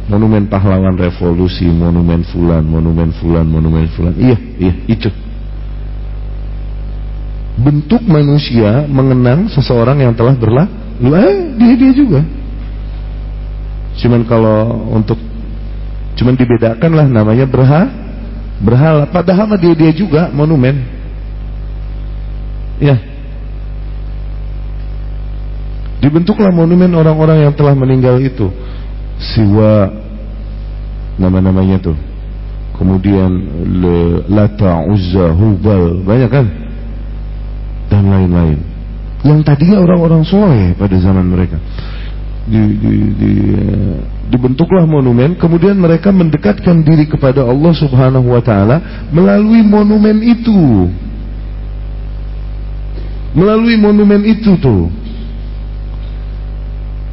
Monumen pahlawan revolusi, monumen fulan, monumen fulan, monumen fulan. Iya, iya, itu. Bentuk manusia mengenang seseorang yang telah berlalu, eh, dia dia juga. Cuman kalau untuk cuman dibedakan lah namanya berhala, berhala. Padahal dia dia juga monumen. Ya. Dibentuklah monumen orang-orang yang telah meninggal itu. Siwa nama-namanya tuh. Kemudian le, Lata, Uzza, Hubal, banyak kan? Dan lain-lain. Yang tadinya orang-orang soleh pada zaman mereka. Di, di, di, dibentuklah monumen, kemudian mereka mendekatkan diri kepada Allah Subhanahu wa taala melalui monumen itu melalui monumen itu tuh.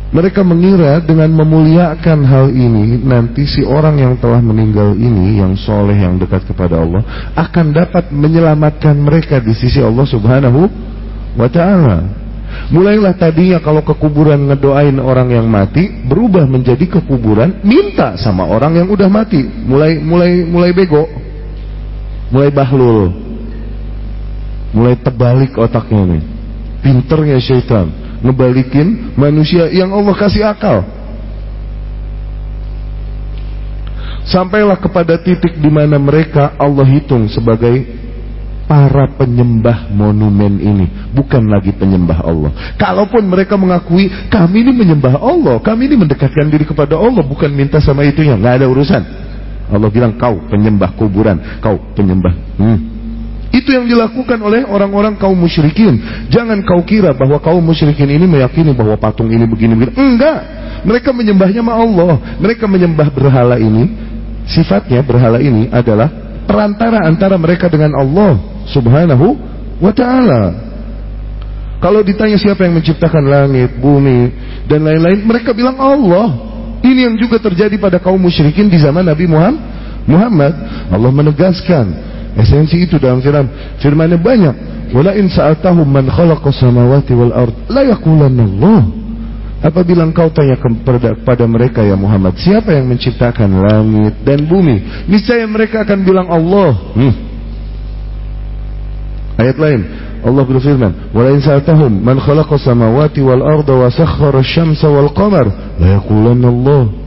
Mereka mengira dengan memuliakan hal ini nanti si orang yang telah meninggal ini yang soleh yang dekat kepada Allah akan dapat menyelamatkan mereka di sisi Allah Subhanahu wa taala. Mulailah tadinya kalau ke kuburan ngedoain orang yang mati berubah menjadi ke kuburan minta sama orang yang udah mati. Mulai mulai mulai bego. Mulai bahlul mulai terbalik otaknya nih pinternya syaitan ngebalikin manusia yang Allah kasih akal sampailah kepada titik di mana mereka Allah hitung sebagai para penyembah monumen ini bukan lagi penyembah Allah. Kalaupun mereka mengakui kami ini menyembah Allah, kami ini mendekatkan diri kepada Allah, bukan minta sama itu yang nggak ada urusan. Allah bilang kau penyembah kuburan, kau penyembah. Hmm. Itu yang dilakukan oleh orang-orang kaum musyrikin. Jangan kau kira bahwa kaum musyrikin ini meyakini bahwa patung ini begini-begini. Enggak. Mereka menyembahnya sama Allah. Mereka menyembah berhala ini. Sifatnya berhala ini adalah perantara antara mereka dengan Allah subhanahu wa ta'ala. Kalau ditanya siapa yang menciptakan langit, bumi, dan lain-lain, mereka bilang Allah. Ini yang juga terjadi pada kaum musyrikin di zaman Nabi Muhammad. Allah menegaskan, Esensi itu dalam firman. Firmannya banyak. Wala in sa'atahum man khalaqa samawati wal ard la yaqulanna Allah. Apabila engkau tanya kepada, mereka ya Muhammad, siapa yang menciptakan langit dan bumi? Niscaya mereka akan bilang Allah. Hmm. Ayat lain, Allah berfirman, "Wala in sa'atahum man khalaqa samawati wal arda wa sakhkhara asy-syamsa wal qamar la yaqulanna Allah."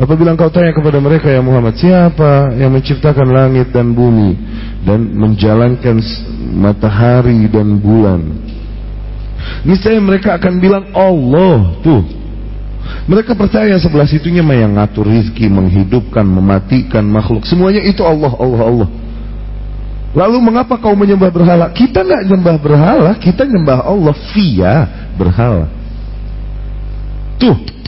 Apabila engkau tanya kepada mereka ya Muhammad, siapa yang menciptakan langit dan bumi dan menjalankan matahari dan bulan? Niscaya mereka akan bilang Allah tuh. Mereka percaya sebelah situnya yang ngatur rizki, menghidupkan, mematikan makhluk. Semuanya itu Allah, Allah, Allah. Lalu mengapa kau menyembah berhala? Kita nggak nyembah berhala, kita nyembah Allah via berhala. Tuh.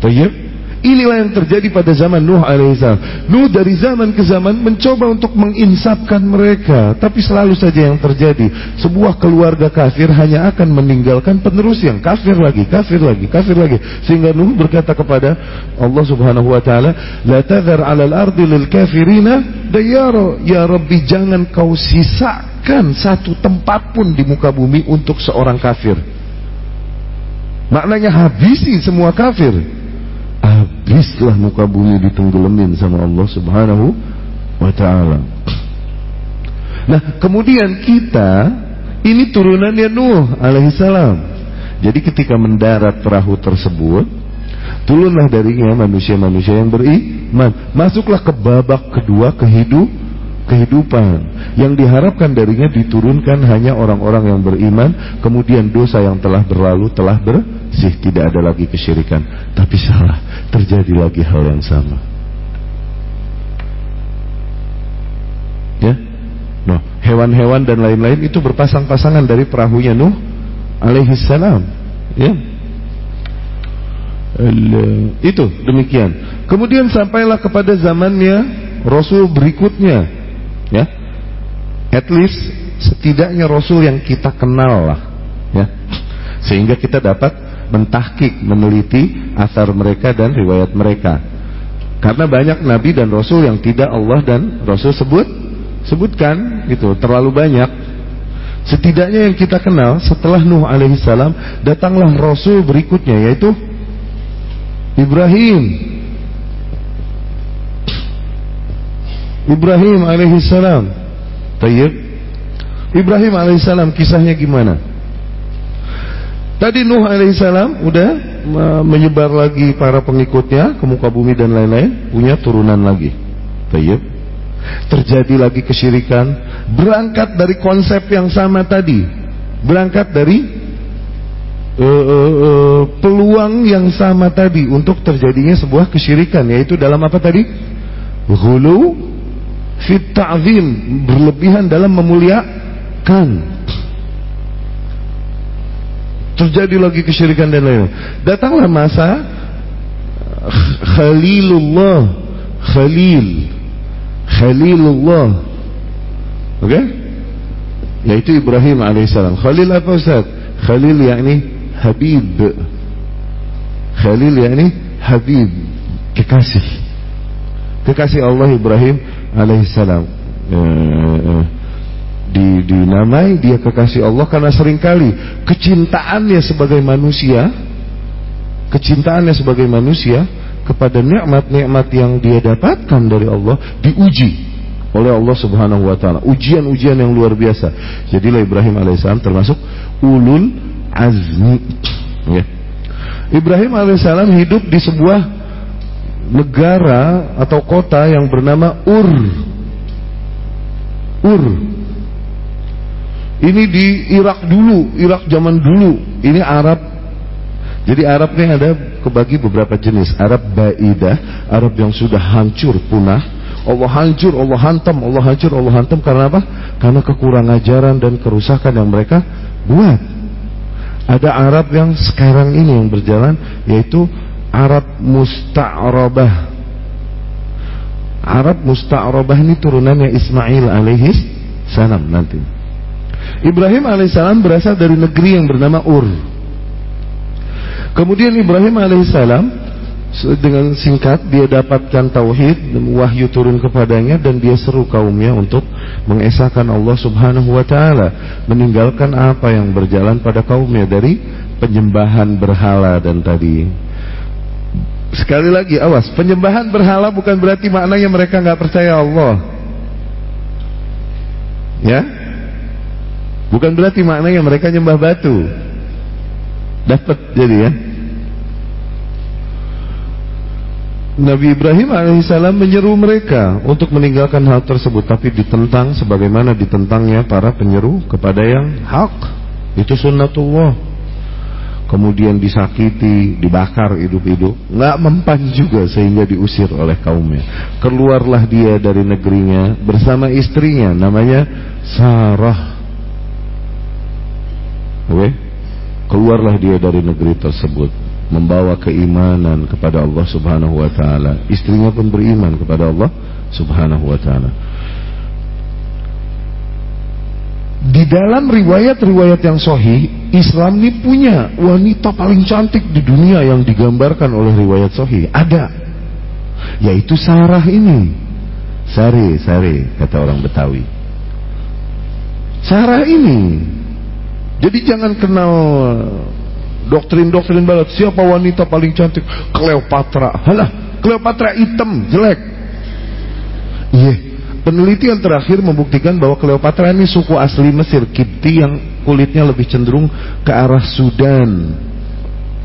Tayyib. Inilah yang terjadi pada zaman Nuh alaihissalam. Nuh dari zaman ke zaman mencoba untuk menginsapkan mereka, tapi selalu saja yang terjadi sebuah keluarga kafir hanya akan meninggalkan penerus yang kafir lagi, kafir lagi, kafir lagi. Sehingga Nuh berkata kepada Allah Subhanahu wa taala, "La tadhar 'alal ardi lil kafirina dayara." Ya Rabbi, jangan kau sisakan satu tempat pun di muka bumi untuk seorang kafir. Maknanya habisi semua kafir habislah muka bumi ditenggelamin sama Allah Subhanahu wa taala. Nah, kemudian kita ini turunannya Nuh alaihissalam. Jadi ketika mendarat perahu tersebut, turunlah darinya manusia-manusia yang beriman. Masuklah ke babak kedua kehidupan kehidupan yang diharapkan darinya diturunkan hanya orang-orang yang beriman kemudian dosa yang telah berlalu telah bersih tidak ada lagi kesyirikan. Tapi salah terjadi lagi hal yang sama. Ya? No. Hewan-hewan dan lain-lain itu berpasang-pasangan dari perahunya Nuh alaihi salam. Ya? Itu demikian. Kemudian sampailah kepada zamannya Rasul berikutnya. Ya? At least setidaknya Rasul yang kita kenal lah. Ya? Sehingga kita dapat mentahkik meneliti asar mereka dan riwayat mereka karena banyak nabi dan rasul yang tidak Allah dan rasul sebut sebutkan gitu terlalu banyak setidaknya yang kita kenal setelah Nuh alaihissalam datanglah rasul berikutnya yaitu Ibrahim Ibrahim alaihissalam. Tayyib. Ibrahim alaihissalam kisahnya gimana? Tadi Nuh alaihissalam udah menyebar lagi para pengikutnya ke muka bumi dan lain-lain, punya turunan lagi. Tayyib. Terjadi lagi kesyirikan, berangkat dari konsep yang sama tadi. Berangkat dari uh, uh, uh, peluang yang sama tadi untuk terjadinya sebuah kesyirikan yaitu dalam apa tadi? Hulu fit berlebihan dalam memuliakan terjadi lagi kesyirikan dan lain-lain. Datanglah masa Khalilullah Khalil Khalilullah. Oke? Okay? yaitu Ibrahim alaihissalam. Khalil apa Ustaz? Khalil yakni Habib. Khalil yakni Habib. Kekasih. Kekasih Allah Ibrahim alaihissalam. Eh, di, dinamai dia kekasih Allah karena sering kali kecintaannya sebagai manusia kecintaannya sebagai manusia kepada nikmat-nikmat yang dia dapatkan dari Allah diuji oleh Allah Subhanahu wa taala. Ujian-ujian yang luar biasa. Jadilah Ibrahim alaihissalam termasuk ulul azmi. Ya. Ibrahim alaihissalam hidup di sebuah negara atau kota yang bernama Ur. Ur. Ini di Irak dulu, Irak zaman dulu. Ini Arab. Jadi Arab ini ada kebagi beberapa jenis. Arab Baidah, Arab yang sudah hancur punah. Allah hancur, Allah hantam, Allah hancur, Allah hantam karena apa? Karena kekurangan ajaran dan kerusakan yang mereka buat. Ada Arab yang sekarang ini yang berjalan yaitu Arab Musta'rabah Arab Musta'rabah ini turunannya Ismail alaihi salam nanti Ibrahim alaihissalam berasal dari negeri yang bernama Ur Kemudian Ibrahim alaihissalam dengan singkat dia dapatkan tauhid dan wahyu turun kepadanya dan dia seru kaumnya untuk mengesahkan Allah Subhanahu wa taala, meninggalkan apa yang berjalan pada kaumnya dari penyembahan berhala dan tadi Sekali lagi awas, penyembahan berhala bukan berarti maknanya mereka nggak percaya Allah. Ya? Bukan berarti maknanya mereka nyembah batu. Dapat jadi ya. Nabi Ibrahim alaihissalam menyeru mereka untuk meninggalkan hal tersebut tapi ditentang sebagaimana ditentangnya para penyeru kepada yang hak. Itu sunnatullah. kemudian disakiti, dibakar hidup-hidup, nggak mempan juga sehingga diusir oleh kaumnya. Keluarlah dia dari negerinya bersama istrinya, namanya Sarah. Oke? Keluarlah dia dari negeri tersebut, membawa keimanan kepada Allah Subhanahu wa taala. Istrinya pun beriman kepada Allah Subhanahu wa taala. Di dalam riwayat-riwayat yang sahih, Islam ini punya wanita paling cantik di dunia yang digambarkan oleh riwayat sahih. Ada. Yaitu Sarah ini. Sari, Sari, kata orang Betawi. Sarah ini. Jadi jangan kenal doktrin-doktrin barat. Siapa wanita paling cantik? Cleopatra. Halah, Cleopatra hitam, jelek. Iya, yeah Penelitian terakhir membuktikan bahwa Cleopatra ini suku asli Mesir, Kipti yang kulitnya lebih cenderung ke arah Sudan.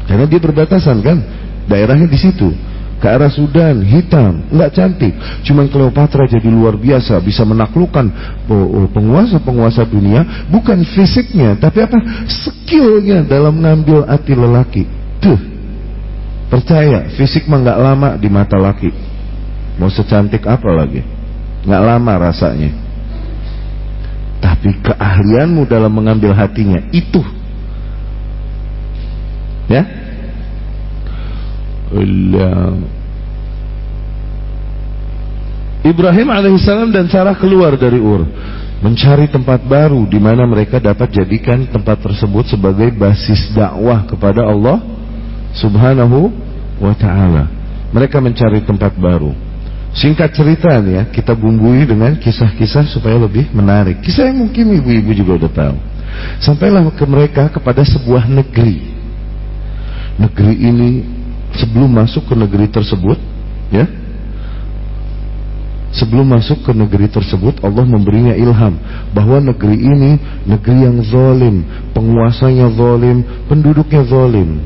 Karena dia berbatasan kan, daerahnya di situ. Ke arah Sudan, hitam, nggak cantik. Cuman Cleopatra jadi luar biasa, bisa menaklukkan penguasa-penguasa dunia, bukan fisiknya, tapi apa? Skillnya dalam mengambil hati lelaki. Tuh, percaya, fisik mah nggak lama di mata laki. Mau secantik apa lagi? nggak lama rasanya tapi keahlianmu dalam mengambil hatinya itu ya Ibrahim alaihissalam dan Sarah keluar dari Ur mencari tempat baru di mana mereka dapat jadikan tempat tersebut sebagai basis dakwah kepada Allah Subhanahu wa taala. Mereka mencari tempat baru. Singkat cerita ya, kita bumbui dengan kisah-kisah supaya lebih menarik. Kisah yang mungkin ibu-ibu juga udah tahu. Sampailah ke mereka kepada sebuah negeri. Negeri ini sebelum masuk ke negeri tersebut, ya. Sebelum masuk ke negeri tersebut, Allah memberinya ilham bahwa negeri ini negeri yang zalim, penguasanya zalim, penduduknya zalim.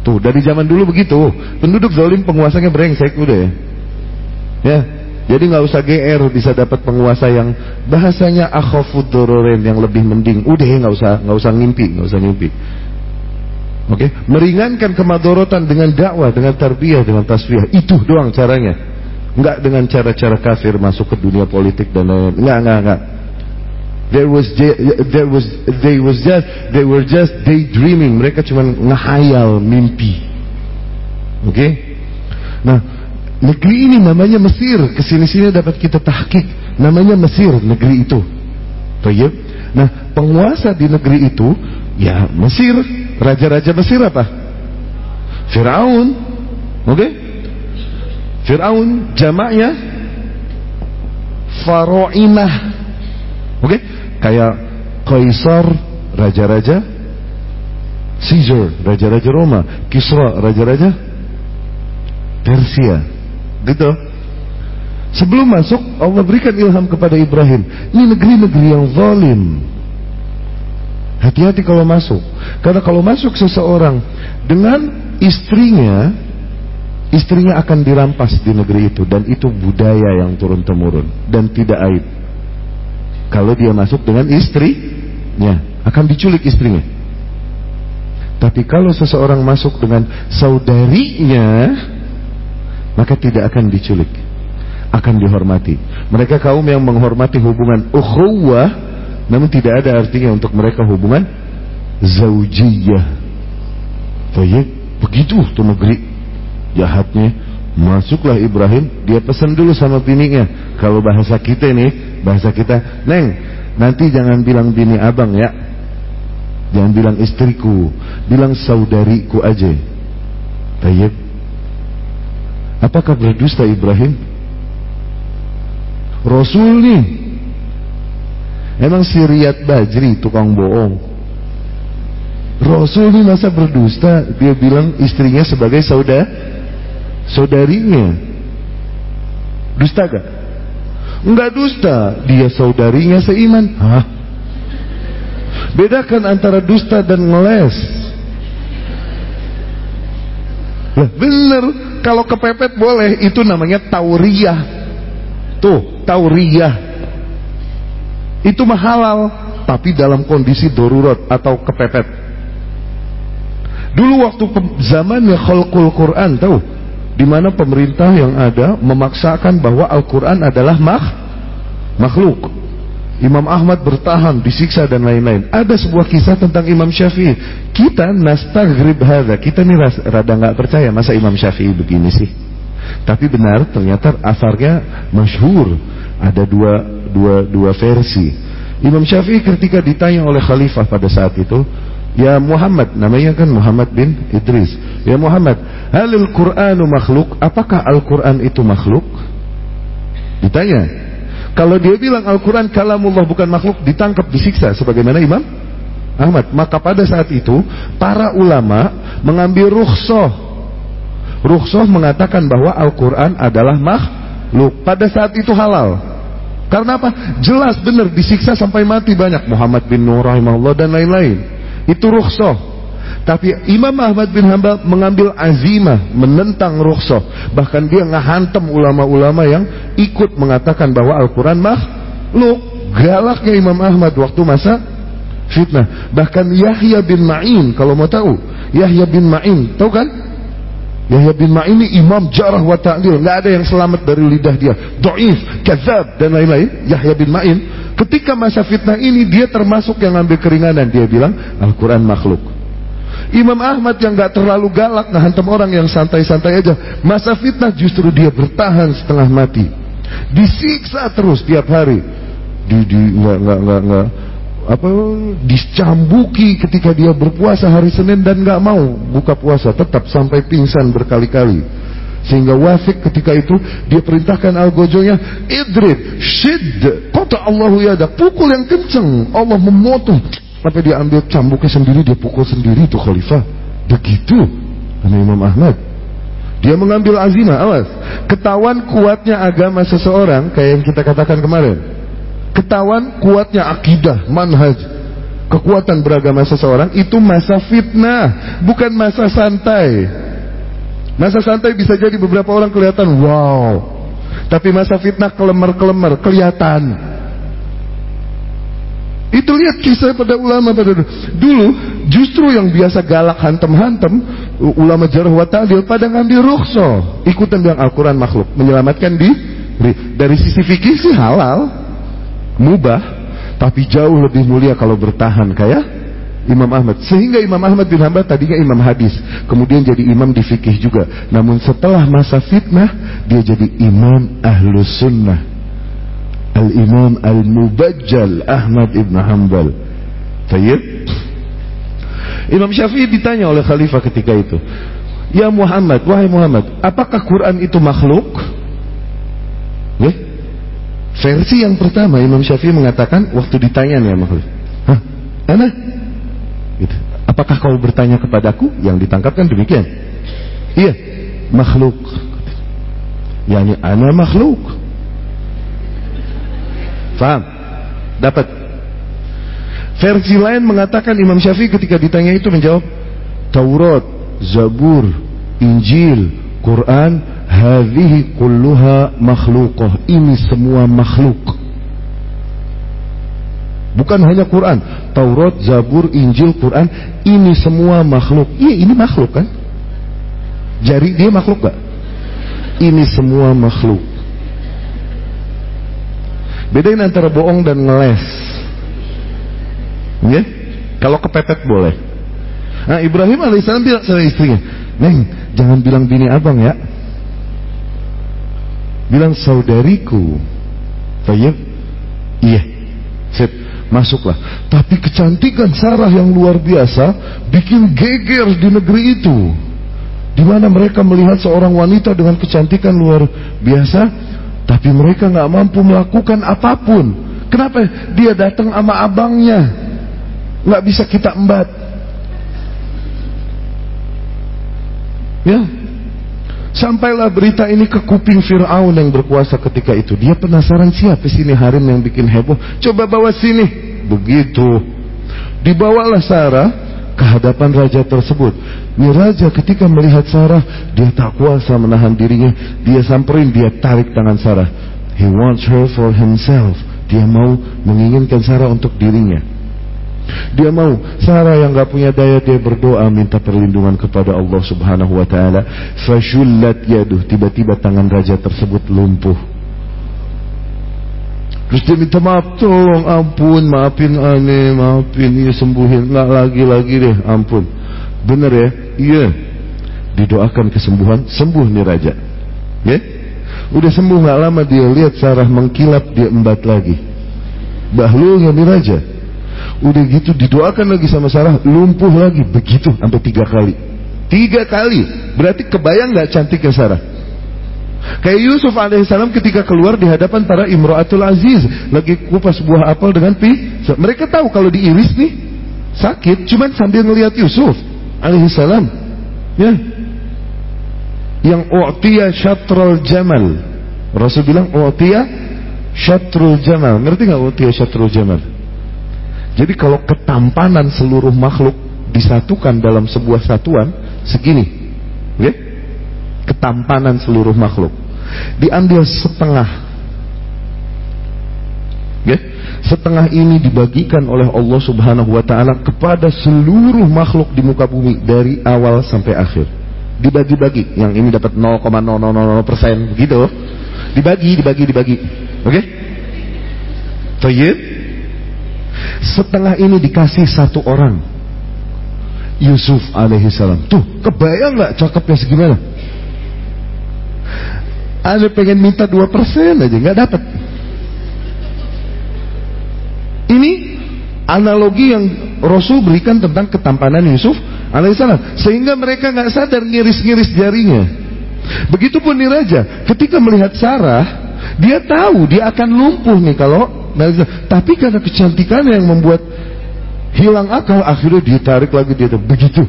Tuh, dari zaman dulu begitu. Penduduk zalim, penguasanya brengsek udah ya. Ya, jadi nggak usah GR bisa dapat penguasa yang bahasanya akhafudororen yang lebih mending. Udah nggak usah nggak usah ngimpi, nggak usah ngimpi. Oke, okay? meringankan kemadorotan dengan dakwah, dengan tarbiyah, dengan tasfiyah. Itu doang caranya. Enggak dengan cara-cara kafir masuk ke dunia politik dan lain-lain. Enggak, enggak, enggak. There was there was they was just they were just daydreaming. Mereka cuma ngehayal mimpi. Oke? Okay? Nah, Negeri ini namanya Mesir. Ke sini-sini dapat kita tahkik. Namanya Mesir, negeri itu. Tayyib. Nah, penguasa di negeri itu, ya Mesir. Raja-raja Mesir apa? Fir'aun. Oke? Okay? Fir'aun jamaknya Faro'inah. Oke? Okay? Kayak Kaisar, raja-raja Caesar, raja-raja Roma, Kisra, raja-raja Persia. Gitu. Sebelum masuk Allah berikan ilham kepada Ibrahim. Ini negeri-negeri yang zalim. Hati-hati kalau masuk. Karena kalau masuk seseorang dengan istrinya, istrinya akan dirampas di negeri itu dan itu budaya yang turun temurun dan tidak aib. Kalau dia masuk dengan istrinya, akan diculik istrinya. Tapi kalau seseorang masuk dengan saudarinya, maka tidak akan diculik akan dihormati mereka kaum yang menghormati hubungan ukhuwah namun tidak ada artinya untuk mereka hubungan zaujiyah. Baik, begitu tuh negeri. Jahatnya. Masuklah Ibrahim dia pesan dulu sama bininya. Kalau bahasa kita nih bahasa kita neng nanti jangan bilang bini abang ya. Jangan bilang istriku bilang saudariku aja. Baik, Apakah berdusta Ibrahim? Rasul nih. Emang si Riyad Bajri tukang bohong. Rasul nih masa berdusta? Dia bilang istrinya sebagai saudara saudarinya. Dusta gak? Enggak dusta, dia saudarinya seiman. Hah? Bedakan antara dusta dan ngeles. Lah bener, kalau kepepet boleh, itu namanya tauriyah. Tuh, tauriyah. Itu mahalal, tapi dalam kondisi darurat atau kepepet. Dulu waktu zamannya khalqul Quran tahu di mana pemerintah yang ada memaksakan bahwa Al-Quran adalah mak makhluk. Imam Ahmad bertahan, disiksa dan lain-lain. Ada sebuah kisah tentang Imam Syafi'i. Kita nastaghrib hadha. Kita ini rada nggak percaya masa Imam Syafi'i begini sih. Tapi benar ternyata asarnya masyhur. Ada dua dua dua versi. Imam Syafi'i ketika ditanya oleh khalifah pada saat itu, Ya Muhammad, namanya kan Muhammad bin Idris. Ya Muhammad, halil Qur'anu makhluk? Apakah Al-Quran itu makhluk? Ditanya. Kalau dia bilang Al-Quran kalamullah bukan makhluk, ditangkap, disiksa. Sebagaimana Imam Ahmad. Maka pada saat itu, para ulama mengambil rukhsah. Rukhsah mengatakan bahwa Al-Quran adalah makhluk. Pada saat itu halal. Karena apa? Jelas benar disiksa sampai mati banyak. Muhammad bin Nur rahimahullah dan lain-lain. Itu rukhsah. Tapi Imam Ahmad bin Hambal mengambil azimah menentang rukhsah. Bahkan dia ngehantam ulama-ulama yang ikut mengatakan bahwa Al-Quran makhluk. Galaknya Imam Ahmad waktu masa fitnah. Bahkan Yahya bin Ma'in kalau mau tahu. Yahya bin Ma'in, tahu kan? Yahya bin Ma'in imam jarah wa ta'dil. Nggak ada yang selamat dari lidah dia. Do'if, kazab, dan lain-lain. Yahya bin Ma'in Ketika masa fitnah ini dia termasuk yang ambil keringanan. Dia bilang Al-Quran makhluk. Imam Ahmad yang gak terlalu galak ngehantam orang yang santai-santai aja. Masa fitnah justru dia bertahan setengah mati. Disiksa terus tiap hari. Di, di, apa dicambuki ketika dia berpuasa hari Senin dan nggak mau buka puasa tetap sampai pingsan berkali-kali sehingga Wafik ketika itu dia perintahkan algojonya idrib, shid, kota Allahu yada, pukul yang kenceng. Allah memotong sampai dia ambil cambuknya sendiri dia pukul sendiri itu khalifah. Begitu kata Imam Ahmad. Dia mengambil azimah, awas. Ketahuan kuatnya agama seseorang kayak yang kita katakan kemarin. Ketahuan kuatnya akidah, manhaj, kekuatan beragama seseorang itu masa fitnah, bukan masa santai. Masa santai bisa jadi beberapa orang kelihatan wow. Tapi masa fitnah kelemar-kelemar kelihatan. Itu lihat kisah pada ulama pada dulu. Dulu justru yang biasa galak hantem-hantem ulama jarh wa ta'dil pada ngambil rukhsah, ikutan bilang Al-Qur'an makhluk, menyelamatkan di dari sisi fikih sih halal, mubah, tapi jauh lebih mulia kalau bertahan kayak Imam Ahmad. Sehingga Imam Ahmad bin Hanbal tadinya imam hadis, kemudian jadi imam di fikih juga. Namun setelah masa fitnah, dia jadi imam ahlus sunnah. Al-Imam Al-Mubajjal Ahmad ibn Hanbal. Tayyib. Imam Syafi'i ditanya oleh khalifah ketika itu. Ya Muhammad, wahai Muhammad, apakah Quran itu makhluk? Ya? Versi yang pertama Imam Syafi'i mengatakan waktu ditanya ya makhluk. Hah? Ana? Gitu. Apakah kau bertanya kepadaku? Yang ditangkapkan demikian. Iya, makhluk. Yani ana makhluk. Faham? Dapat. Versi lain mengatakan Imam Syafi'i ketika ditanya itu menjawab Taurat, Zabur, Injil, Quran, hadhihi kulluha makhluqah. Ini semua makhluk. Bukan hanya Quran, Taurat, Zabur, Injil, Quran, ini semua makhluk. Iya, ini makhluk kan? Jari dia makhluk gak? Ini semua makhluk. Bedain antara bohong dan ngeles. Ya? Kalau kepepet boleh. Nah, Ibrahim alaihissalam bilang sama istrinya, Neng, jangan bilang bini abang ya. Bilang saudariku. Tayyib? Iya. Sip masuklah. Tapi kecantikan Sarah yang luar biasa bikin geger di negeri itu. Di mana mereka melihat seorang wanita dengan kecantikan luar biasa, tapi mereka nggak mampu melakukan apa pun. Kenapa? Dia datang sama abangnya, nggak bisa kita embat. Ya, Sampailah berita ini ke kuping Fir'aun yang berkuasa ketika itu. Dia penasaran siapa sini harim yang bikin heboh. Coba bawa sini. Begitu. Dibawalah Sarah ke hadapan raja tersebut. Ini raja ketika melihat Sarah, dia tak kuasa menahan dirinya. Dia samperin, dia tarik tangan Sarah. He wants her for himself. Dia mau menginginkan Sarah untuk dirinya. Dia mau Sarah yang gak punya daya dia berdoa minta perlindungan kepada Allah Subhanahu wa taala. Fashullat yaduh tiba-tiba tangan raja tersebut lumpuh. Terus dia minta maaf, tolong ampun, maafin aneh, maafin, iya sembuhin, nggak lagi lagi deh, ampun. Bener ya? Iya. Didoakan kesembuhan, sembuh nih raja. Ya? Udah sembuh nggak lama dia lihat Sarah mengkilap dia embat lagi. Bahlul nih raja. Udah gitu didoakan lagi sama Sarah, lumpuh lagi. Begitu sampai tiga kali. Tiga kali. Berarti kebayang nggak cantiknya Sarah? Kayak Yusuf alaihissalam ketika keluar di hadapan para Imro'atul Aziz. Lagi kupas buah apel dengan pi. Mereka tahu kalau diiris nih sakit. Cuman sambil ngelihat Yusuf alaihissalam. Ya. Yang u'tiya syatrul jamal. Rasul bilang u'tiya syatrul jamal. Ngerti nggak u'tiya syatrul jamal? Jadi kalau ketampanan seluruh makhluk disatukan dalam sebuah satuan segini, ya? Ketampanan seluruh makhluk diambil setengah, ya? Setengah ini dibagikan oleh Allah Subhanahu Wa Taala kepada seluruh makhluk di muka bumi dari awal sampai akhir. Dibagi-bagi, yang ini dapat 0,000 persen, begitu. Dibagi, dibagi, dibagi. Oke? Okay? Setengah ini dikasih satu orang. Yusuf alaihissalam. Tuh, kebayang nggak cakepnya segimana? Ada pengen minta dua persen aja nggak dapat. Ini analogi yang Rasul berikan tentang ketampanan Yusuf alaihissalam, sehingga mereka nggak sadar ngiris-ngiris jarinya. Begitupun nih raja, ketika melihat Sarah, dia tahu dia akan lumpuh nih kalau tapi karena kecantikannya yang membuat hilang akal, akhirnya ditarik lagi dia begitu.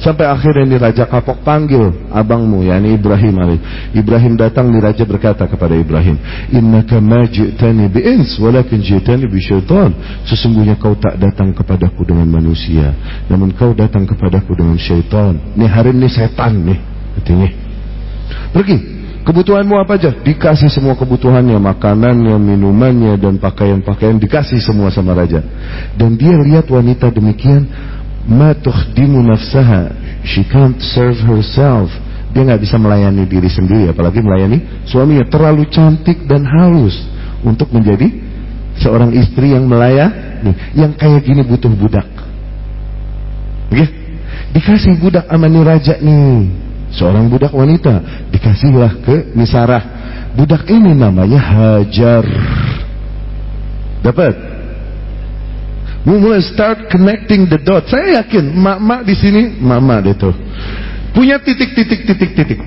Sampai akhirnya ini raja kapok panggil abangmu, yakni Ibrahim alaih. Ibrahim datang, ni raja berkata kepada Ibrahim, Innaka ma ji'tani bi'ins, walakin ji'tani bisyaitan. Sesungguhnya kau tak datang kepadaku dengan manusia, namun kau datang kepadaku dengan syaitan. Ini hari ini setan nih, katanya. Pergi, Kebutuhanmu apa aja? Dikasih semua kebutuhannya, makanannya, minumannya, dan pakaian-pakaian dikasih semua sama raja. Dan dia lihat wanita demikian, ma tukhdimu nafsaha, she can't serve herself. Dia nggak bisa melayani diri sendiri, apalagi melayani suaminya. Terlalu cantik dan halus untuk menjadi seorang istri yang melayani, yang kayak gini butuh budak. Oke? Dikasih budak amani raja nih seorang budak wanita dikasihlah ke Misarah. Budak ini namanya Hajar. Dapat? Mulai start connecting the dots. Saya yakin mak-mak di sini mama itu punya titik-titik-titik-titik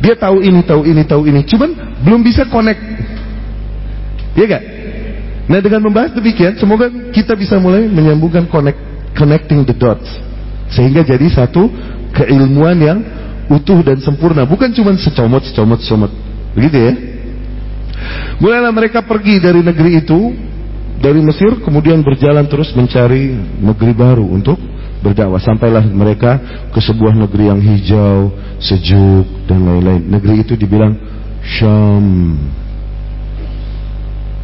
dia tahu ini tahu ini tahu ini. Cuman belum bisa connect. Ya gak nah dengan membahas demikian semoga kita bisa mulai menyambungkan connect connecting the dots. Sehingga jadi satu keilmuan yang utuh dan sempurna, bukan cuma secomot, secomot, secomot. Begitu ya. Mulailah mereka pergi dari negeri itu, dari Mesir, kemudian berjalan terus mencari negeri baru untuk berdakwah. Sampailah mereka ke sebuah negeri yang hijau, sejuk, dan lain-lain. Negeri itu dibilang Syam.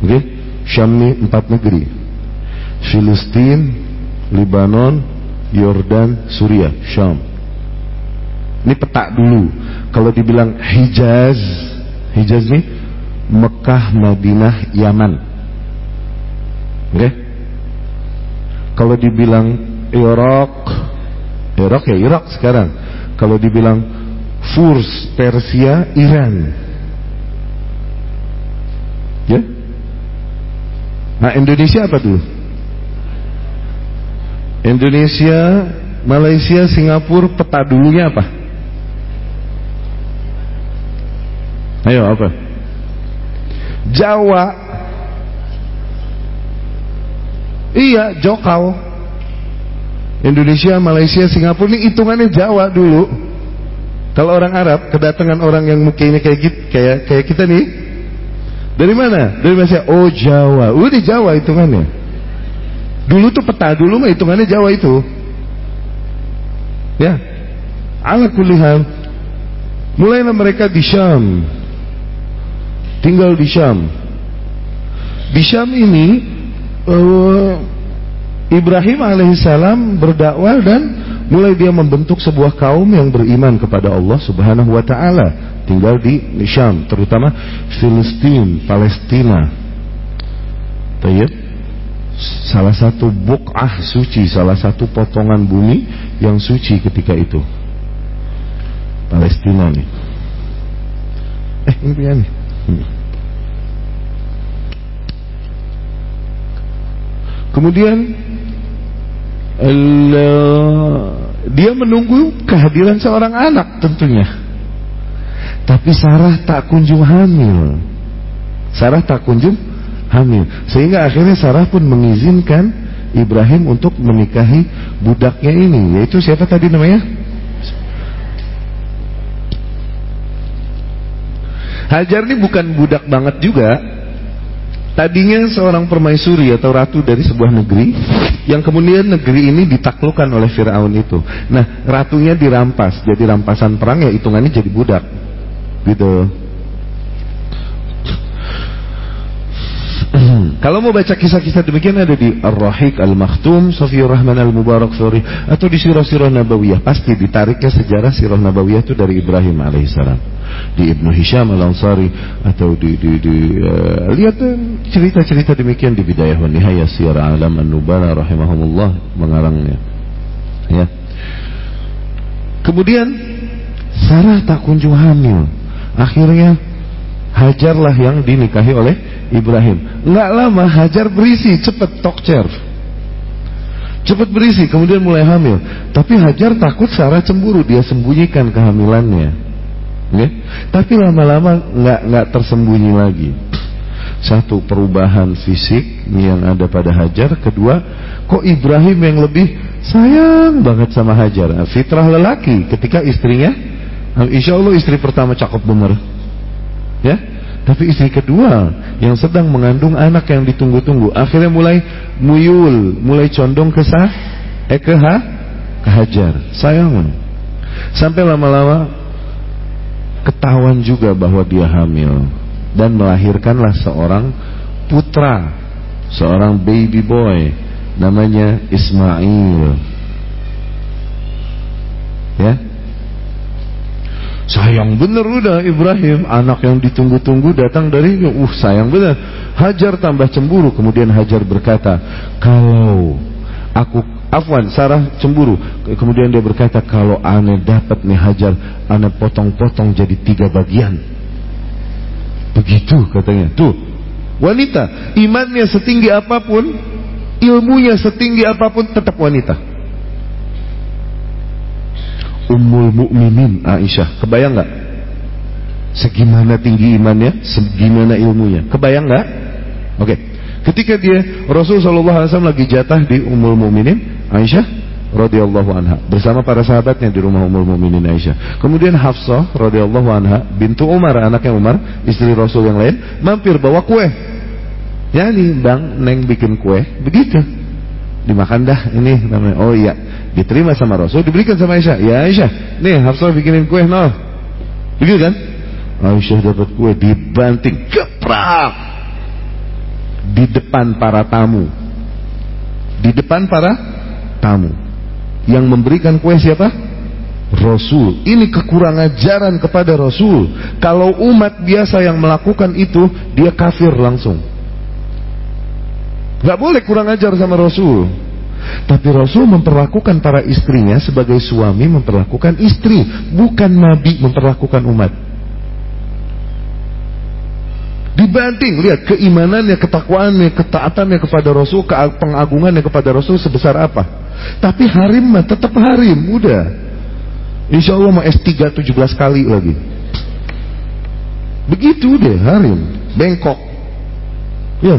Oke? Okay? Syam ini empat negeri. Filistin, Libanon, Yordan, Suriah, Syam. Ini peta dulu. Kalau dibilang Hijaz, Hijaz ini Mekah, Madinah, Yaman. Oke? Okay? Kalau dibilang Irak, Irak ya Irak sekarang. Kalau dibilang Furs, Persia, Iran. Ya? Nah Indonesia apa tuh? Indonesia, Malaysia, Singapura, peta dulunya apa? Ayo apa? Jawa. Iya, Jokau. Indonesia, Malaysia, Singapura ini hitungannya Jawa dulu. Kalau orang Arab kedatangan orang yang mukanya kayak gitu, kayak kayak kita nih. Dari mana? Dari Malaysia. Oh Jawa. Udah Jawa hitungannya. Dulu tuh peta dulu mah hitungannya Jawa itu. Ya. Ala kulihan. Mulailah mereka di Syam tinggal di Syam. Di Syam ini uh, Ibrahim alaihissalam berdakwah dan mulai dia membentuk sebuah kaum yang beriman kepada Allah Subhanahu wa taala, tinggal di Syam, terutama Filistin, Palestina. Tayyib. Salah satu buk'ah suci, salah satu potongan bumi yang suci ketika itu. Palestina nih. Eh, ini nih. Kemudian dia menunggu kehadiran seorang anak tentunya. Tapi Sarah tak kunjung hamil. Sarah tak kunjung hamil. Sehingga akhirnya Sarah pun mengizinkan Ibrahim untuk menikahi budaknya ini. Yaitu siapa tadi namanya? Hajar ini bukan budak banget juga Tadinya seorang permaisuri atau ratu dari sebuah negeri yang kemudian negeri ini ditaklukkan oleh Firaun itu. Nah, ratunya dirampas, jadi rampasan perang ya hitungannya jadi budak. Gitu. (clears throat) Kalau mau baca kisah-kisah demikian ada di Ar-Rahiq Al-Makhtum, Sofiyur Rahman Al-Mubarak Suri atau di sirah-sirah Nabawiyah. Pasti ditariknya sejarah sirah Nabawiyah itu dari Ibrahim alaihissalam. Di Ibnu Hisham Al-Ansari atau di di, di uh, lihat eh, cerita-cerita demikian di Bidayah wa Nihayah Sirah Alam An-Nubala rahimahumullah mengarangnya. Ya. Kemudian Sarah tak kunjung hamil. Akhirnya Hajarlah yang dinikahi oleh Ibrahim. Nggak lama Hajar berisi, cepet tokcer. Cepet berisi, kemudian mulai hamil. Tapi Hajar takut Sarah cemburu, dia sembunyikan kehamilannya. Okay? Tapi lama-lama nggak nggak tersembunyi lagi. Satu perubahan fisik yang ada pada Hajar, kedua kok Ibrahim yang lebih sayang banget sama Hajar. Fitrah lelaki ketika istrinya, insya Allah istri pertama cakep bener ya tapi istri kedua yang sedang mengandung anak yang ditunggu-tunggu akhirnya mulai muyul mulai condong ke sah eh ke ha kehajar sayang sampai lama-lama ketahuan juga bahwa dia hamil. Dan melahirkanlah seorang putra seorang baby boy namanya Ismail. Ya? Sayang bener udah Ibrahim. Anak yang ditunggu-tunggu datang dari Uh sayang bener. Hajar tambah cemburu Kemudian Hajar berkata Kalau aku Afwan Sarah cemburu Kemudian dia berkata Kalau aneh dapat nih Hajar Aneh potong-potong jadi tiga bagian Begitu katanya Tuh Wanita Imannya setinggi apa pun Ilmunya setinggi apa pun Tetap wanita Ummul Mukminin Aisyah. Kebayang nggak? Segimana tinggi imannya, segimana ilmunya. Kebayang nggak? Oke. Okay. Ketika dia Rasul Shallallahu Alaihi Wasallam lagi jatah di Ummul Mukminin Aisyah radhiyallahu anha bersama para sahabatnya di rumah Ummul Mukminin Aisyah. Kemudian Hafsah radhiyallahu anha bintu Umar anaknya Umar istri Rasul yang lain mampir bawa kue. Ya nih bang neng bikin kue. Begitu. Dimakan dah ini namanya. Oh iya diterima sama Rasul diberikan sama Aisyah. Ya Aisyah nih Hafsah bikinin kue no begitu kan? Aisyah dapat kue dibanting keprak di depan para tamu. Di depan para tamu yang memberikan kue siapa? Rasul. Ini kekurangan ajaran kepada Rasul. Kalau umat biasa yang melakukan itu dia kafir langsung. Gak boleh kurang ajar sama Rasul. Tapi Rasul memperlakukan para istrinya sebagai suami memperlakukan istri, bukan Nabi memperlakukan umat. Dibanting, lihat keimanannya, ketakwaannya, ketaatannya kepada Rasul, pengagungannya kepada Rasul sebesar apa. Tapi harim mah tetap harim, udah. Insya Allah mau S3 17 kali lagi. Begitu deh harim, bengkok. Ya,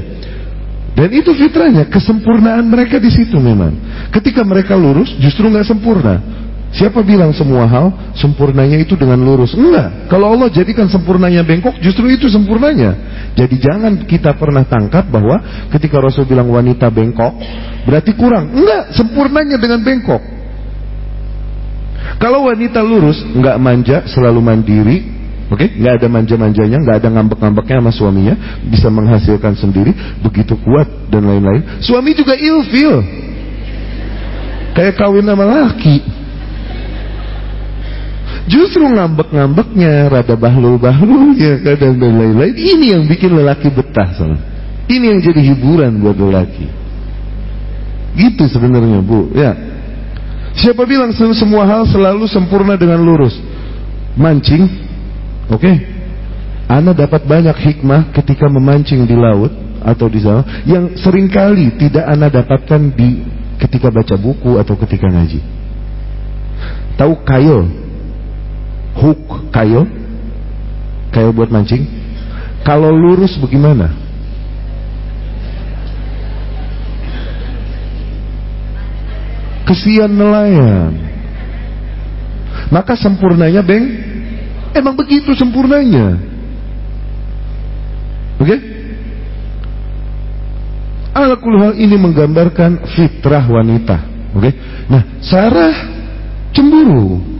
dan itu fitrahnya, kesempurnaan mereka di situ memang. Ketika mereka lurus, justru nggak sempurna. Siapa bilang semua hal sempurnanya itu dengan lurus? Enggak. Kalau Allah jadikan sempurnanya bengkok, justru itu sempurnanya. Jadi jangan kita pernah tangkap bahwa ketika Rasul bilang wanita bengkok, berarti kurang. Enggak, sempurnanya dengan bengkok. Kalau wanita lurus, enggak manja, selalu mandiri, Oke, okay? nggak ada manja-manjanya, nggak ada ngambek-ngambeknya sama suaminya, bisa menghasilkan sendiri, begitu kuat dan lain-lain. Suami juga ilfil, Kayak kawin sama laki. Justru ngambek-ngambeknya, rada bahlul-bahlulnya, kadang dan lain-lain. Ini yang bikin lelaki betah sama. Ini yang jadi hiburan buat lelaki. Gitu sebenarnya bu, ya. Siapa bilang semua hal selalu sempurna dengan lurus? Mancing, oke? Okay. Anda dapat banyak hikmah ketika memancing di laut atau di sana yang sering kali tidak Anda dapatkan di ketika baca buku atau ketika ngaji. Tahu kail? Hook kail? Kail buat mancing? Kalau lurus bagaimana? Kesian nelayan. Maka sempurnanya, Beng, emang begitu sempurnanya. Oke? Okay? Hal ini menggambarkan fitrah wanita. Oke? Okay? Nah, Sarah cemburu.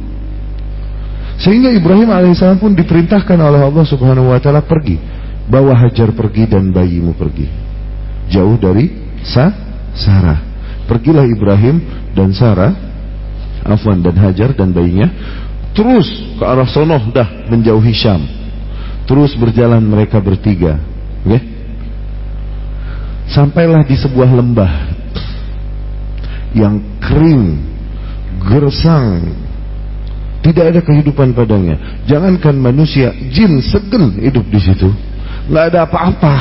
Sehingga Ibrahim alaihissalam pun diperintahkan oleh Allah Subhanahu wa taala pergi. Bawa Hajar pergi dan bayimu pergi. Jauh dari Sa Sarah. Pergilah Ibrahim dan Sarah, Afwan dan Hajar dan bayinya terus ke arah sonoh dah menjauhi Syam. Terus berjalan mereka bertiga. Okay? Sampailah di sebuah lembah yang kering, gersang, tidak ada kehidupan padanya. Jangankan manusia, jin segen hidup di situ. Nggak ada apa-apa.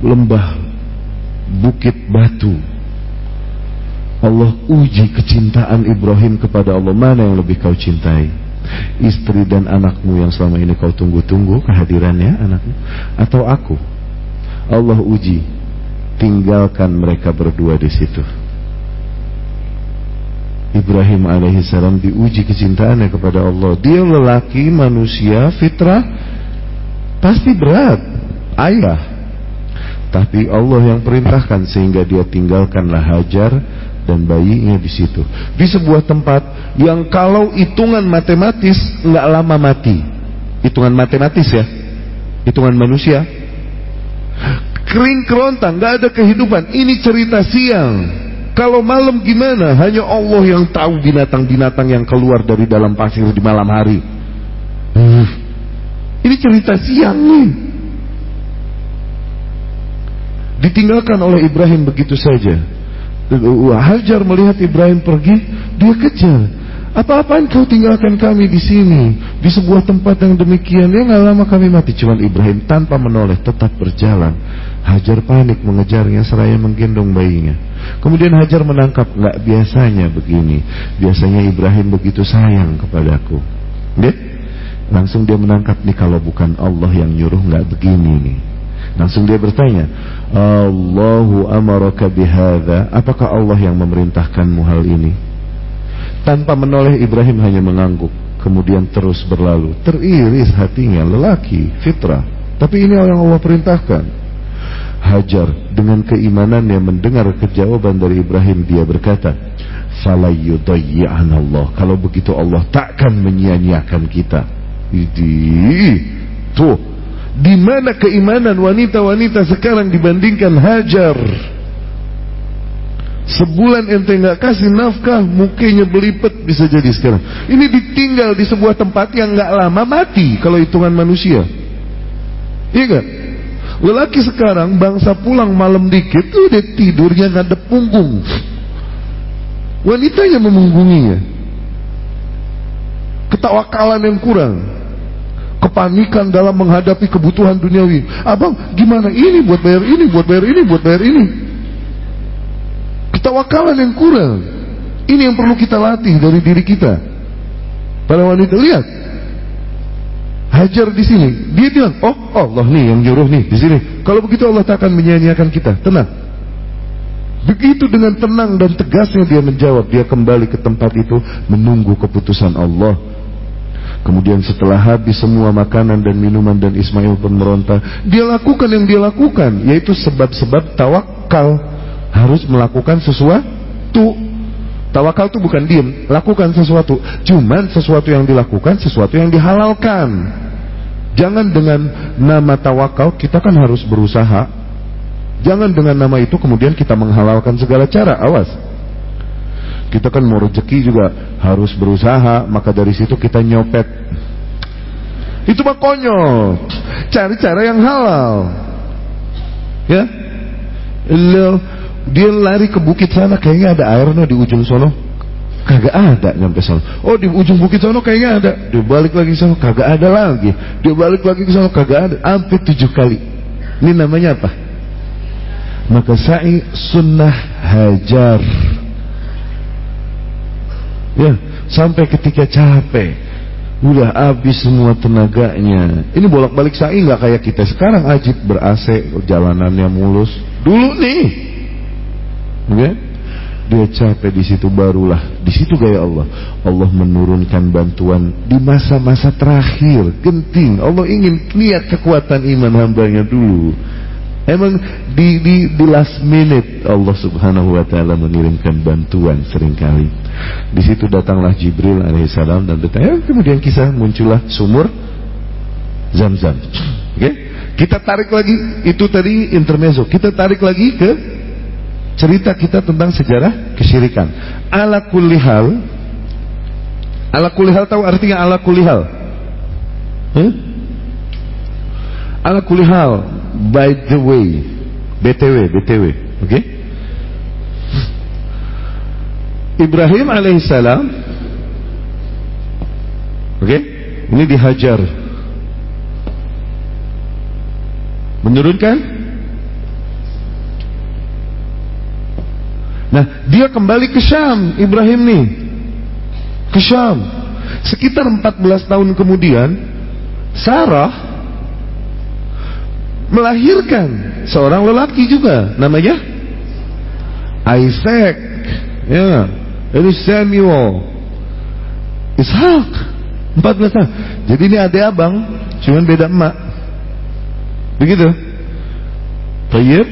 Lembah, bukit batu. Allah uji kecintaan Ibrahim kepada Allah. Mana yang lebih kau cintai? Istri dan anakmu yang selama ini kau tunggu-tunggu kehadirannya anakmu atau aku? Allah uji tinggalkan mereka berdua di situ Ibrahim alaihissalam diuji kecintaannya kepada Allah. Dia lelaki manusia fitrah pasti berat ayah tapi Allah yang perintahkan sehingga dia tinggalkanlah Hajar dan bayinya di situ. Di sebuah tempat yang kalau hitungan matematis nggak lama mati. Hitungan matematis ya. Hitungan manusia. Kering kerontang, nggak ada kehidupan. Ini cerita siang. Kalau malam gimana? Hanya Allah yang tahu binatang-binatang yang keluar dari dalam pasir di malam hari. Uh, ini cerita siang nih. Ditinggalkan oleh Ibrahim begitu saja. Hajar melihat Ibrahim pergi, dia kejar. Apa-apaan kau tinggalkan kami di sini Di sebuah tempat yang demikian Ya nggak lama kami mati Cuman Ibrahim tanpa menoleh tetap berjalan Hajar panik mengejarnya seraya menggendong bayinya Kemudian Hajar menangkap nggak biasanya begini. Biasanya Ibrahim begitu sayang kepadaku. Dia Langsung dia menangkap nih kalau bukan Allah yang nyuruh nggak begini nih. Langsung dia bertanya Allahu amaraka bihada Apakah Allah yang memerintahkanmu hal ini? Tanpa menoleh Ibrahim hanya mengangguk. Kemudian terus berlalu. Teriris hatinya lelaki fitrah. Tapi ini orang Allah perintahkan Hajar dengan keimanan yang mendengar kejawaban dari Ibrahim Dia berkata Allah Kalau begitu Allah takkan menyia-nyiakan kita Idi Tuh di mana keimanan wanita-wanita sekarang dibandingkan Hajar Sebulan ente nggak kasih nafkah, mukanya belipet bisa jadi sekarang. Ini ditinggal di sebuah tempat yang nggak lama mati kalau hitungan manusia. Iya gak? Lelaki sekarang bangsa pulang malam dikit tuh udah tidurnya ada punggung. Wanitanya memunggunginya. Ketawakalan yang kurang. Kepanikan dalam menghadapi kebutuhan duniawi. Abang, gimana ini buat bayar ini, buat bayar ini, buat bayar ini. Ketawakalan yang kurang. Ini yang perlu kita latih dari diri kita. Para wanita lihat. Hajar di sini. Dia bilang, "Oh, Allah nih yang nyuruh nih di sini." Kalau begitu Allah tak akan menyanyiakan kita. Tenang. Begitu dengan tenang dan tegasnya dia menjawab, dia kembali ke tempat itu menunggu keputusan Allah. Kemudian setelah habis semua makanan dan minuman dan Ismail pun meronta, dia lakukan yang dia lakukan, yaitu sebab-sebab tawakal harus melakukan sesuatu. Tawakal itu bukan diem, lakukan sesuatu. Cuman sesuatu yang dilakukan, sesuatu yang dihalalkan. Jangan dengan nama tawakal kita kan harus berusaha. Jangan dengan nama itu kemudian kita menghalalkan segala cara. Awas. Kita kan mau rezeki juga harus berusaha, maka dari situ kita nyopet. Itu mah konyol. Cari cara yang halal. Ya. Lo dia lari ke bukit sana kayaknya ada air no di ujung sono. Kagak ada nyampe sana. Oh di ujung bukit sono kayaknya ada. Dia balik lagi sana kagak ada lagi. Dia balik lagi ke sana kagak ada. Hampir tujuh kali. Ini namanya apa? Maka sa'i sunnah hajar. Ya, sampai ketika capek. Udah habis semua tenaganya. Ini bolak-balik sa'i nggak kayak kita sekarang ajib ber AC, jalanannya mulus. Dulu nih. Ya. Dia capek di situ barulah di situ gaya Allah. Allah menurunkan bantuan di masa-masa terakhir, genting. Allah ingin lihat kekuatan iman hambanya dulu. Emang di, di, di last minute Allah subhanahu wa ta'ala mengirimkan bantuan sering kali. Di situ datanglah Jibril alaihissalam dan bertanya, kemudian kisah muncullah sumur Zam-Zam. (clears throat) Oke? Okay? Kita tarik lagi, itu tadi intermezzo. Kita tarik lagi ke cerita kita tentang sejarah kesyirikan. Ala kulihal, ala kulihal tahu artinya ala kulihal? Hmm? Ala kulihal, by the way BTW BTW oke okay? Ibrahim alaihissalam oke okay? ini dihajar menurunkan nah dia kembali ke Syam Ibrahim nih. Ke Syam. Sekitar 14 tahun kemudian Sarah melahirkan seorang lelaki juga namanya Isaac. Ya. Ini Samuel. Ishak 14 tahun. Jadi ini adik abang cuman beda emak. Begitu. Tayyib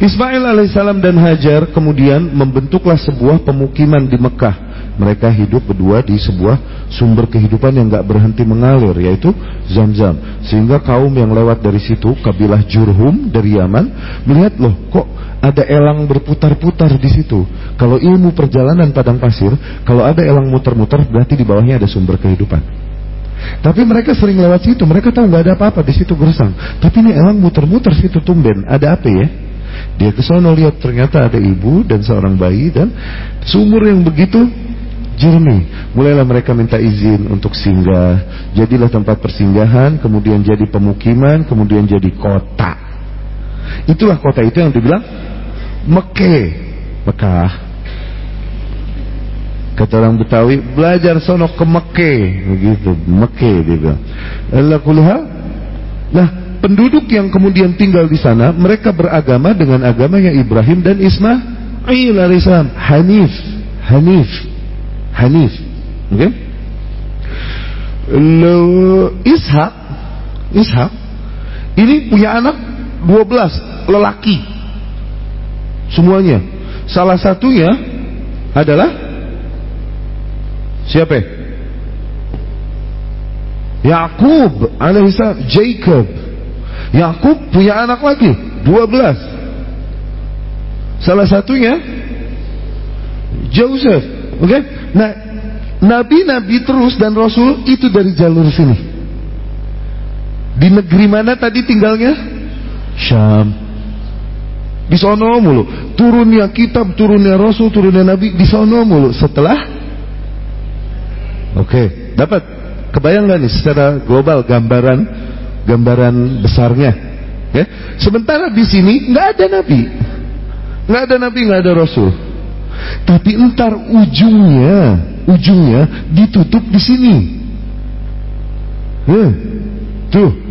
Ismail alaihissalam dan Hajar kemudian membentuklah sebuah pemukiman di Mekah. Mereka hidup berdua di sebuah sumber kehidupan yang gak berhenti mengalir yaitu Zam-Zam. Sehingga kaum yang lewat dari situ kabilah Jurhum dari Yaman melihat loh kok ada elang berputar-putar di situ? Kalau ilmu perjalanan padang pasir kalau ada elang muter-muter berarti di bawahnya ada sumber kehidupan. Tapi mereka sering lewat situ. Mereka tahu nggak ada apa-apa di situ gersang. Tapi ini elang muter-muter situ tumben. Ada apa ya dia ke sana lihat ternyata ada ibu dan seorang bayi dan sumur yang begitu jernih. Mulailah mereka minta izin untuk singgah. Jadilah tempat persinggahan, kemudian jadi pemukiman, kemudian jadi kota. Itulah kota itu yang dibilang Mekah. Mekah. Kata orang Betawi, belajar sono ke Mekah. Begitu, Mekah dia bilang. Allah kulihat. Nah, penduduk yang kemudian tinggal di sana, mereka beragama dengan agamanya Ibrahim dan Ismail alaihissalam. Hanif. Hanif. Hanif. Oke? Okay? Ishak Ishak ini punya anak 12 lelaki. Semuanya. Salah satunya adalah siapa? Yakub alaihissalam Jacob. Yakub punya anak lagi 12. Salah satunya Joseph. Oke? Okay? Nah, nabi-nabi terus dan rasul itu dari jalur sini. Di negeri mana tadi tinggalnya? Syam. Di sono mulu. Turunnya kitab, turunnya rasul, turunnya nabi di sono mulu. Setelah Oke, okay. dapat kebayang gak nih secara global gambaran gambaran besarnya? Ya. Sementara di sini nggak ada nabi, nggak ada nabi, nggak ada rasul. Tapi entar ujungnya, ujungnya ditutup di sini. Eh, tuh.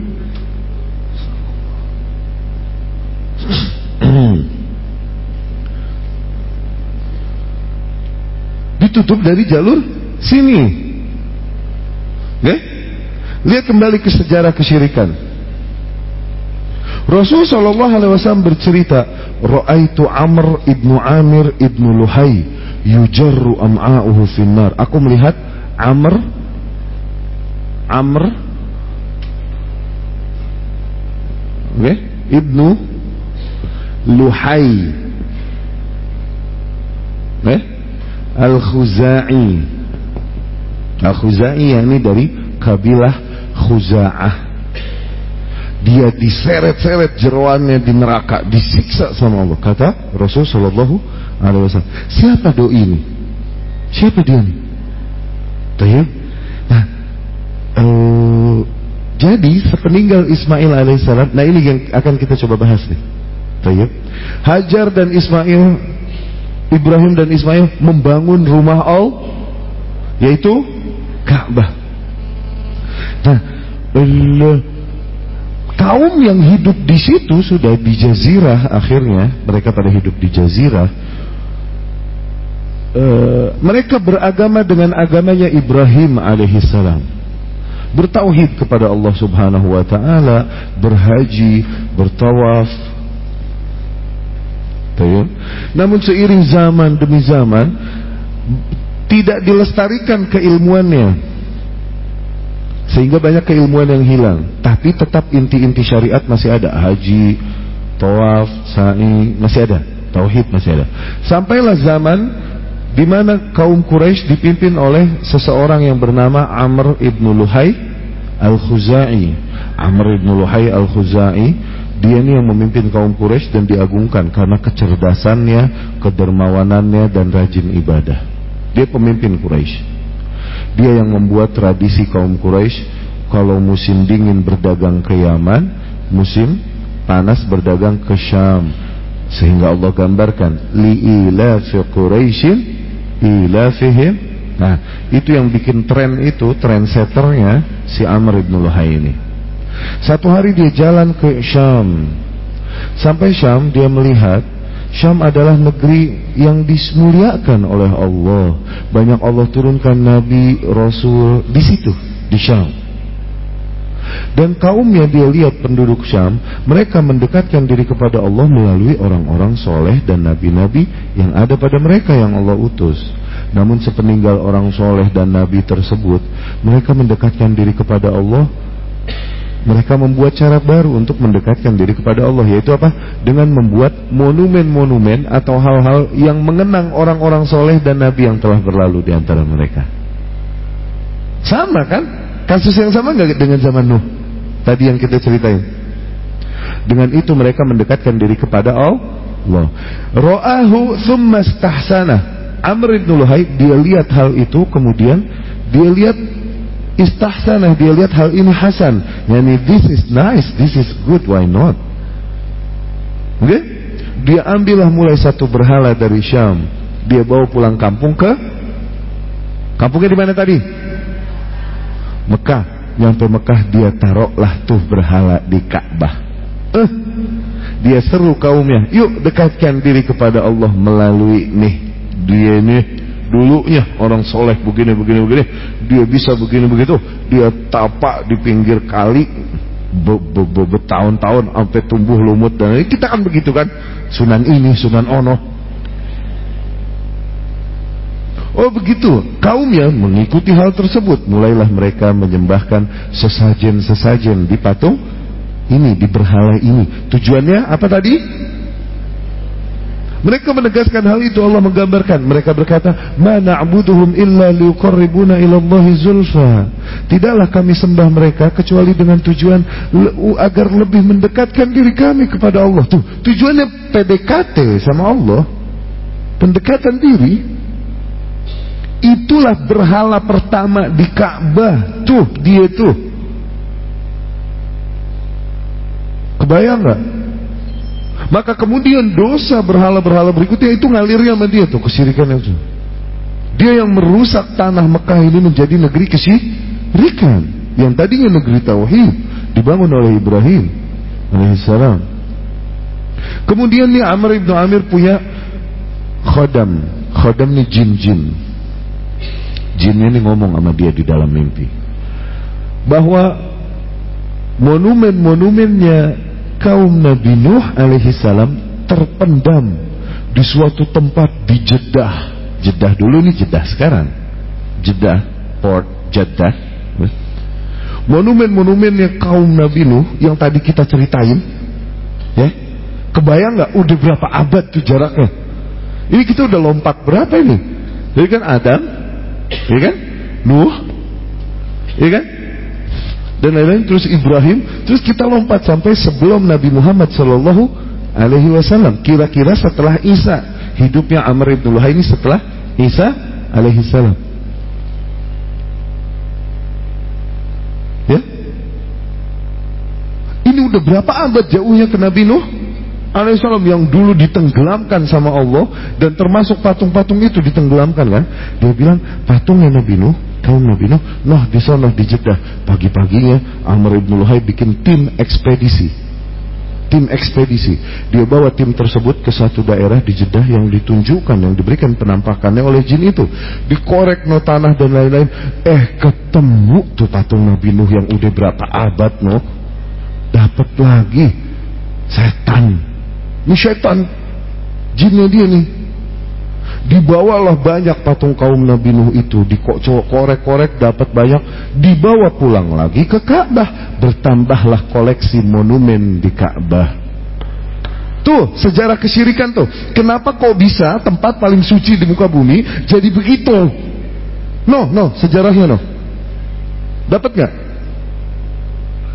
ditutup dari jalur sini. Oke? Lihat kembali ke sejarah kesyirikan. Rasul Shallallahu Alaihi Wasallam bercerita, Ra'aitu Amr ibnu Amir ibnu Luhai yujarru am'a'uhu finnar. Aku melihat Amr Amr okay, ibnu Luhai. Eh? Al-Khuzai. Al-Khuzai yakni dari kabilah Khuza'ah. Dia diseret-seret jeroannya di neraka, disiksa sama Allah. Kata Rasul Shallallahu Alaihi Wasallam. Siapa doi ini? Siapa dia? Tayyib. Nah, uh, jadi sepeninggal Ismail alaihissalam, nah ini yang akan kita coba bahas nih. Tayyib. Hajar dan Ismail, Ibrahim dan Ismail membangun rumah Allah, yaitu Ka'bah. Nah, kaum yang hidup di situ sudah di jazirah akhirnya mereka pada hidup di jazirah uh, mereka beragama dengan agamanya Ibrahim alaihissalam bertauhid kepada Allah subhanahu wa ta'ala berhaji bertawaf. Namun seiring zaman demi zaman tidak dilestarikan keilmuannya sehingga banyak keilmuan yang hilang. Tapi tetap inti-inti syariat masih ada. Haji tawaf sa'i masih ada. Tauhid masih ada. Sampailah zaman di mana kaum Quraisy dipimpin oleh seseorang yang bernama Amr ibn Luhai al-Khuzai. Amr ibn Luhai al-Khuzai dia ini yang memimpin kaum Quraisy dan diagungkan karena kecerdasannya, kedermawanannya dan rajin ibadah. Dia pemimpin Quraisy. Dia yang membuat tradisi kaum Quraisy kalau musim dingin berdagang ke Yaman, musim panas berdagang ke Syam. Sehingga Allah gambarkan li'ilafi Quraisyin ilafihim. Nah, itu yang bikin tren itu, trendsetternya si Amr ibn Luhai ini. Satu hari dia jalan ke Syam. Sampai Syam dia melihat Syam adalah negeri yang dimuliakan oleh Allah. Banyak Allah turunkan nabi, rasul di situ, di Syam. Dan kaumnya dia lihat penduduk Syam, mereka mendekatkan diri kepada Allah melalui orang-orang soleh dan nabi-nabi yang ada pada mereka yang Allah utus. Namun sepeninggal orang soleh dan nabi tersebut, mereka mendekatkan diri kepada Allah mereka membuat cara baru untuk mendekatkan diri kepada Allah yaitu apa? Dengan membuat monumen-monumen atau hal-hal yang mengenang orang-orang soleh dan nabi yang telah berlalu di antara mereka. Sama kan? Kasus yang sama nggak dengan zaman Nuh? Tadi yang kita ceritain. Dengan itu mereka mendekatkan diri kepada Allah. Ro'ahu thumma stahsana. Amr ibn Luhai dia lihat hal itu kemudian dia lihat istahsanah dia lihat hal ini hasan. Yani this is nice this is good why not? Oke? Okay? dia ambillah mulai satu berhala dari Syam. Dia bawa pulang kampung ke? Kampungnya di mana tadi? Mekah. Nyampe Mekah dia taruhlah tuh berhala di Ka'bah. Eh dia seru kaumnya. Yuk dekatkan diri kepada Allah melalui nih dia nih dulunya orang soleh begini begini begini. Dia bisa begini begitu. Dia tapak di pinggir kali bertahun-tahun sampai tumbuh lumut dan kita kan begitu kan? Sunan ini sunan ono. Oh begitu. Kaumnya mengikuti hal tersebut mulailah mereka menyembahkan sesajen-sesajen di patung ini di berhala ini. Tujuannya apa tadi mereka menegaskan hal itu Allah menggambarkan. Mereka berkata, "Ma na'buduhum illa liqarribuna ila zulfa." Tidaklah kami sembah mereka kecuali dengan tujuan agar lebih mendekatkan diri kami kepada Allah. Tuh, tujuannya PDKT sama Allah. Pendekatan diri. Itulah berhala pertama di Ka'bah. Tuh, dia tuh. Kebayang nggak? Maka kemudian dosa berhala-berhala berikutnya itu ngalirnya sama dia tuh kesirikan itu. Dia yang merusak tanah Mekah ini menjadi negeri kesirikan. Yang tadinya negeri tauhid dibangun oleh Ibrahim alaihissalam. Kemudian nih Amr ibn Amir punya khodam. Khodam nih jin-jin. Jinnya ini ngomong sama dia di dalam mimpi. Bahwa monumen-monumennya kaum Nabi Nuh alaihi salam terpendam di suatu tempat di Jeddah. Jeddah dulu nih Jeddah sekarang. Jeddah, Port Jeddah. Monumen-monumennya kaum Nabi Nuh yang tadi kita ceritain, ya, kebayang nggak udah berapa abad tuh jaraknya? Ini kita udah lompat berapa ini? Jadi kan Adam, ya kan? Nuh, ya kan? Dan lain-lain terus Ibrahim, terus kita lompat sampai sebelum Nabi Muhammad Shallallahu Alaihi Wasallam. Kira-kira setelah Isa, hidupnya Amr ibn Luhai ini setelah Isa alaihi salam. Ya? Ini udah berapa abad jauhnya ke Nabi Nuh? Alaihissalam yang dulu ditenggelamkan sama Allah dan termasuk patung-patung itu ditenggelamkan kan? Dia bilang patungnya Nabi Nuh kaum Nabi Nuh noh di sana di Jeddah pagi-paginya Amr ibn Luhai bikin tim ekspedisi. Tim ekspedisi. Dia bawa tim tersebut ke satu daerah di Jeddah yang ditunjukkan yang diberikan penampakannya oleh jin itu. Dikorek no tanah dan lain-lain. Eh ketemu tuh patung Nabi Nuh yang udah berapa abad no? Dapat lagi. Setan ini syaitan. Jinnya dia nih. Dibawalah banyak patung kaum Nabi Nuh itu. Dikorek-korek dapat banyak. Dibawa pulang lagi ke Ka'bah. Bertambahlah koleksi monumen di Ka'bah. Tuh sejarah kesyirikan tuh. Kenapa kok bisa tempat paling suci di muka bumi jadi begitu? No no sejarahnya no. Dapat nggak?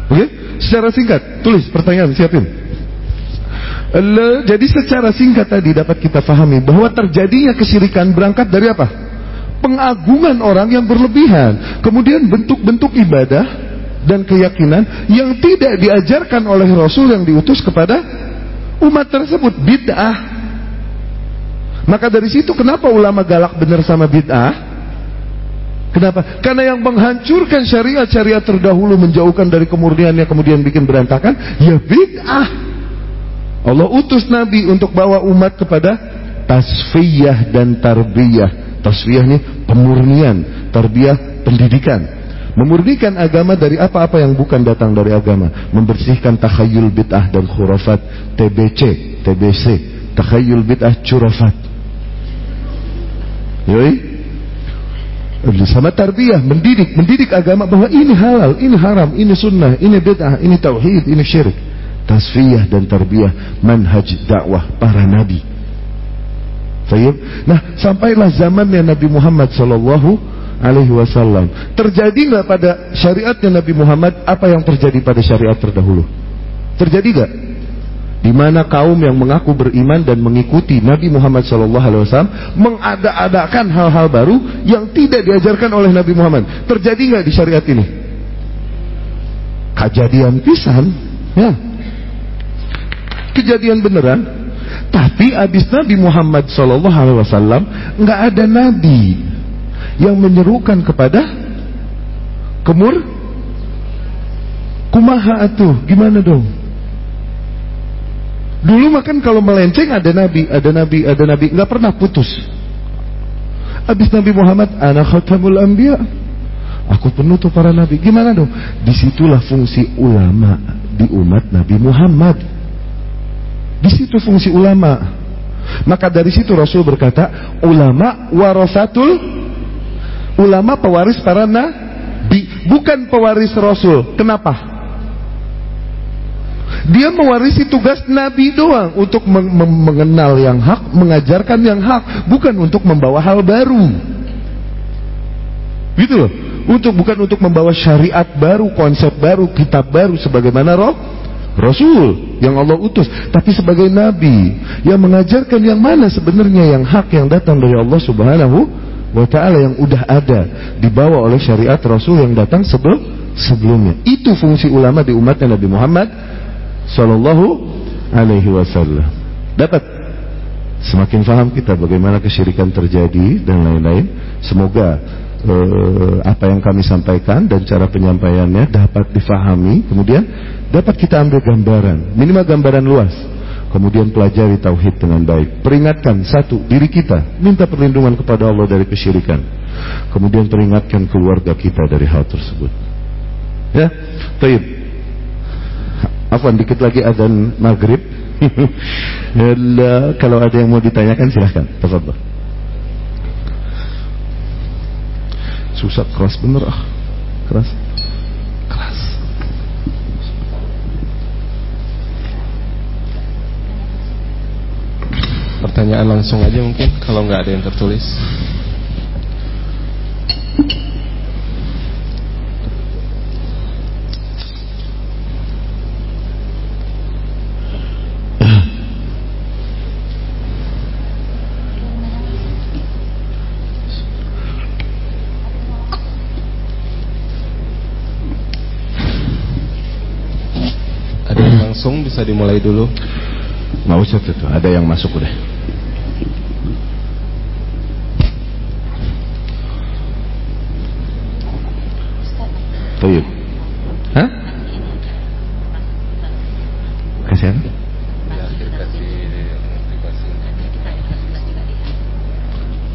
Oke? Okay? secara singkat tulis pertanyaan siapin jadi secara singkat tadi dapat kita pahami bahwa terjadinya kesyirikan berangkat dari apa? Pengagungan orang yang berlebihan. Kemudian bentuk-bentuk ibadah dan keyakinan yang tidak diajarkan oleh Rasul yang diutus kepada umat tersebut. Bid'ah. Maka dari situ kenapa ulama galak benar sama bid'ah? Kenapa? Karena yang menghancurkan syariat-syariat terdahulu menjauhkan dari kemurniannya kemudian bikin berantakan, ya bid'ah. Allah utus Nabi untuk bawa umat kepada tasfiyah dan tarbiyah. Tasfiyah ini pemurnian, tarbiyah pendidikan. Memurnikan agama dari apa-apa yang bukan datang dari agama. Membersihkan takhayul bid'ah dan khurafat TBC, TBC, takhayul bid'ah curafat. Yoi? sama tarbiyah, mendidik, mendidik agama bahwa ini halal, ini haram, ini sunnah, ini bid'ah, ini tauhid, ini syirik tasfiyah dan tarbiyah manhaj dakwah para nabi. Sayyid. Nah, sampailah zamannya Nabi Muhammad sallallahu alaihi wasallam. Terjadi nggak pada syariatnya Nabi Muhammad apa yang terjadi pada syariat terdahulu? Terjadi nggak? Di mana kaum yang mengaku beriman dan mengikuti Nabi Muhammad sallallahu alaihi wasallam mengada-adakan hal-hal baru yang tidak diajarkan oleh Nabi Muhammad. Terjadi nggak di syariat ini? Kejadian pisan, ya kejadian beneran tapi abis Nabi Muhammad Shallallahu Alaihi Wasallam nggak ada nabi yang menyerukan kepada kemur kumaha atuh? Gimana dong? Dulu makan kalau melenceng ada nabi ada nabi ada nabi nggak pernah putus. Abis Nabi Muhammad anak khatamul anbiya. Aku penutup para nabi. Gimana dong? Di situlah fungsi ulama di umat Nabi Muhammad di situ fungsi ulama. Maka dari situ Rasul berkata, ulama warasatul ulama pewaris para nabi, bukan pewaris Rasul. Kenapa? Dia mewarisi tugas Nabi doang untuk mengenal yang hak, mengajarkan yang hak, bukan untuk membawa hal baru. Gitu loh. Untuk bukan untuk membawa syariat baru, konsep baru, kitab baru sebagaimana roh Rasul yang Allah utus, tapi sebagai nabi yang mengajarkan yang mana sebenarnya yang hak yang datang dari Allah Subhanahu wa taala yang udah ada dibawa oleh syariat Rasul yang datang sebelum sebelumnya. Itu fungsi ulama di umatnya Nabi Muhammad sallallahu alaihi wasallam. Dapat semakin faham kita bagaimana kesyirikan terjadi dan lain-lain. Semoga eh, apa yang kami sampaikan dan cara penyampaiannya dapat difahami kemudian dapat kita ambil gambaran minimal gambaran luas kemudian pelajari tauhid dengan baik peringatkan satu diri kita minta perlindungan kepada Allah dari kesyirikan kemudian peringatkan keluarga kita dari hal tersebut. Ya taib. Afwan dikit lagi azan maghrib. (laughs) Kalau ada yang mau ditanyakan silahkan. Tafadhol susah keras bener ah. Keras. Keras. Pertanyaan langsung aja mungkin kalau nggak ada yang tertulis langsung bisa dimulai dulu. Nggak usah tuh, ada yang masuk udah. Tuyuk. Hah? Kasih apa?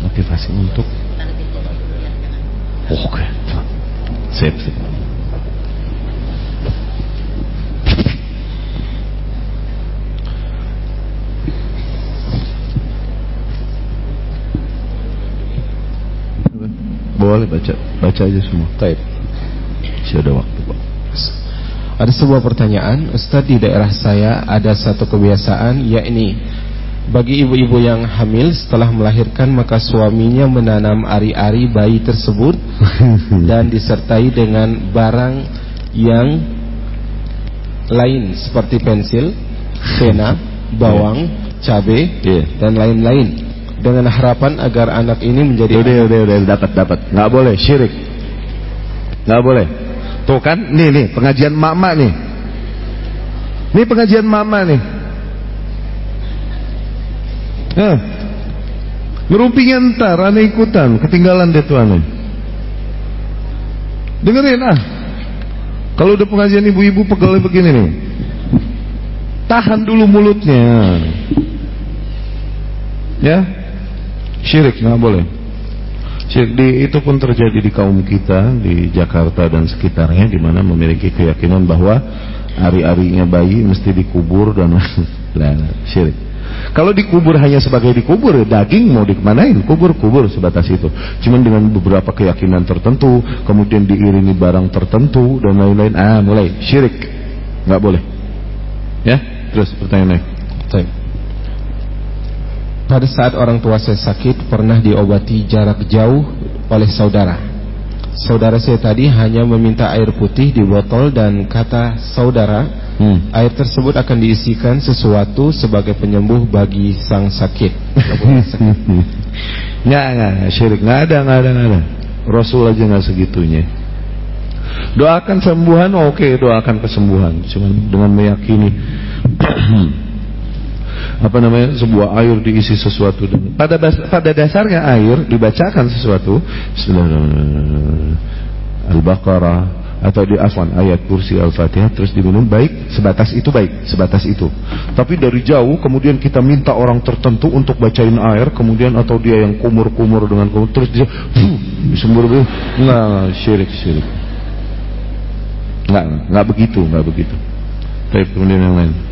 Motivasi untuk Oke. Sip, sip. Boleh baca, baca aja semua. Taib. Ada waktu, Pak. Ada sebuah pertanyaan, Ustadz di daerah saya ada satu kebiasaan yakni bagi ibu-ibu yang hamil setelah melahirkan maka suaminya menanam ari-ari bayi tersebut (laughs) dan disertai dengan barang yang lain seperti pensil, pena, bawang, cabai Iya. dan lain-lain dengan harapan agar anak ini menjadi Udah, udah, udah, dapat, dapat. Nggak boleh, syirik. Nggak boleh. Tuh kan, nih, nih, pengajian mama nih. Ini pengajian mama nih. Nah, ngerumpinya ntar, aneh ikutan, ketinggalan deh tuh aneh. Dengerin ah. Kalau udah pengajian ibu-ibu pegelnya begini nih. Tahan dulu mulutnya. Ya, syirik nggak boleh. Syirik di, itu pun terjadi di kaum kita di Jakarta dan sekitarnya di mana memiliki keyakinan bahwa ari-arinya bayi mesti dikubur dan lah, (laughs) syirik. Kalau dikubur hanya sebagai dikubur, daging mau dikemanain? Kubur-kubur sebatas itu. Cuman dengan beberapa keyakinan tertentu, kemudian diiringi barang tertentu dan lain-lain. Ah, mulai syirik, nggak boleh. Ya, terus pertanyaannya. Baik. Pada saat orang tua saya sakit pernah diobati jarak jauh oleh saudara. Saudara saya tadi hanya meminta air putih di botol dan kata saudara, Hmm. air tersebut akan diisikan sesuatu sebagai penyembuh bagi sang sakit. Nggak, (laughs) nggak, syirik nggak ada, nggak ada, nggak ada. Rasul aja nggak segitunya. Doakan sembuhan, oke, doakan kesembuhan. Cuman dengan meyakini (clears throat) apa namanya sebuah air diisi sesuatu dengan pada pada dasarnya air dibacakan sesuatu. Al-Baqarah atau di afwan ayat kursi Al-Fatihah terus diminum baik sebatas itu baik sebatas itu. Tapi dari jauh kemudian kita minta orang tertentu untuk bacain air kemudian atau dia yang kumur-kumur dengan kumur terus dia "Fuh," disembur nggak syirik syirik. Nggak nggak begitu nggak begitu. Tapi kemudian yang lain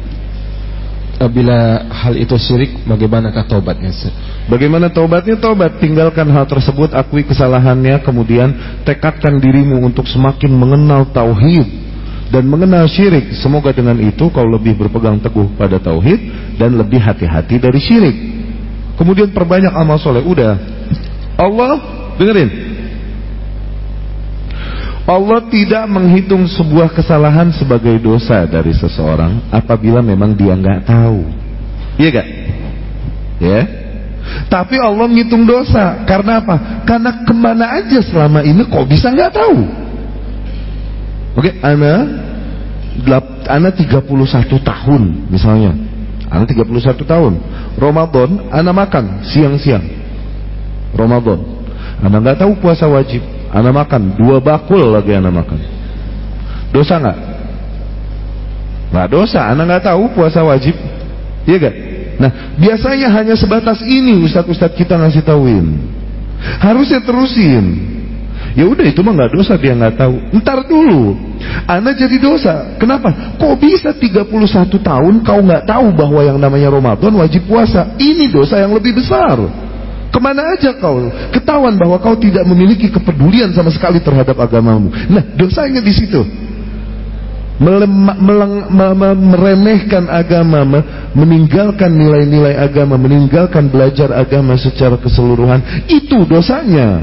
Bila hal itu syirik, bagaimanakah tobatnya? Ustaz? Bagaimana taubatnya? Taubat, tinggalkan hal tersebut, akui kesalahannya, kemudian tekadkan dirimu untuk semakin mengenal tauhid dan mengenal syirik. Semoga dengan itu kau lebih berpegang teguh pada tauhid dan lebih hati-hati dari syirik. Kemudian perbanyak amal soleh. Udah. Allah, dengerin. Allah tidak menghitung sebuah kesalahan sebagai dosa dari seseorang apabila memang dia nggak tahu. Iya gak? Ya. Tapi Allah ngitung dosa karena apa? Karena ke mana aja selama ini kok bisa nggak tahu? Oke, Ana, Ana 31 tahun misalnya. Ana 31 tahun. Ramadan, Ana makan siang-siang. Ramadan. Ana nggak tahu puasa wajib. Ana makan dua bakul lagi Ana makan. Dosa nggak? Nggak dosa. Ana nggak tahu puasa wajib. Iya gak? Nah, biasanya hanya sebatas ini ustadz-ustadz kita ngasih tauin. Harusnya terusin. Ya udah itu mah nggak dosa dia nggak tahu. Ntar dulu, Anda jadi dosa. Kenapa? Kok bisa 31 tahun kau nggak tahu bahwa yang namanya Ramadan wajib puasa? Ini dosa yang lebih besar. Ke mana aja kau? Ketahuan bahwa kau tidak memiliki kepedulian sama sekali terhadap agamamu. Nah, dosanya di situ. Meremehkan agama, me- meninggalkan nilai-nilai agama, meninggalkan belajar agama secara keseluruhan, itu dosanya.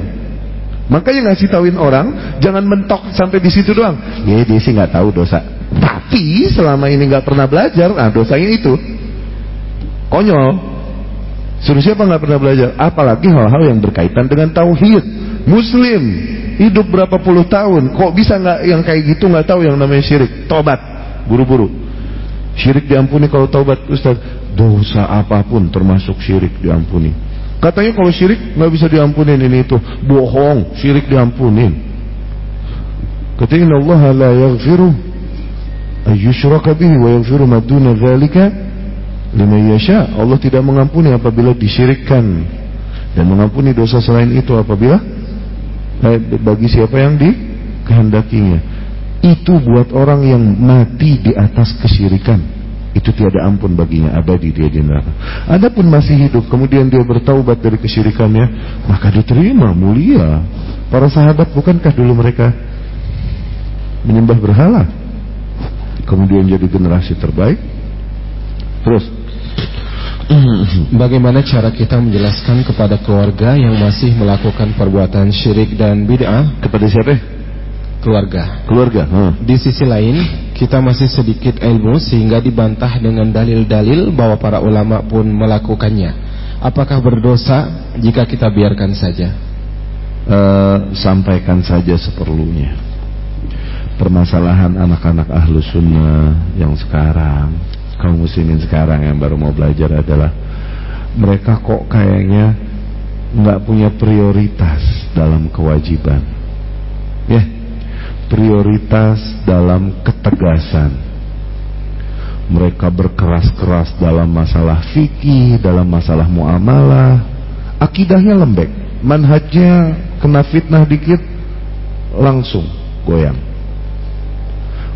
Makanya ngasih tauin orang, jangan mentok sampai di situ doang. Ya dia sih nggak tahu dosa. Tapi selama ini nggak pernah belajar, nah dosanya itu konyol. Suruh siapa nggak pernah belajar? Apalagi hal-hal yang berkaitan dengan tauhid. Muslim hidup berapa puluh tahun, kok bisa nggak yang kayak gitu nggak tahu yang namanya syirik? Tobat, buru-buru. Syirik diampuni kalau taubat, Ustaz. Dosa apa pun termasuk syirik diampuni. Katanya kalau syirik nggak bisa diampunin ini itu. Bohong, syirik diampunin. Katanya Allah la yaghfiru ayyushraka bihi wa yaghfiru ma dzalika liman yasha. Allah tidak mengampuni apabila disyirikkan. Dan mengampuni dosa selain itu apabila eh, bagi siapa yang dikehendakinya itu buat orang yang mati di atas kesyirikan. Itu tiada ampun baginya abadi dia di neraka. Adapun masih hidup kemudian dia bertaubat dari kesyirikannya maka diterima mulia. Para sahabat bukankah dulu mereka menyembah berhala? Kemudian jadi generasi terbaik? Terus Bagaimana cara kita menjelaskan kepada keluarga yang masih melakukan perbuatan syirik dan bid'ah? Kepada siapa? keluarga. Keluarga. Hmm. Di sisi lain, kita masih sedikit ilmu sehingga dibantah dengan dalil-dalil bahwa para ulama pun melakukannya. Apakah berdosa jika kita biarkan saja? Uh, sampaikan saja seperlunya. Permasalahan anak-anak ahlu sunnah yang sekarang, kaum muslimin sekarang yang baru mau belajar adalah mereka kok kayaknya nggak punya prioritas dalam kewajiban. Ya, prioritas dalam ketegasan. Mereka berkeras-keras dalam masalah fikih, dalam masalah muamalah. Akidahnya lembek, manhajnya kena fitnah dikit langsung goyang.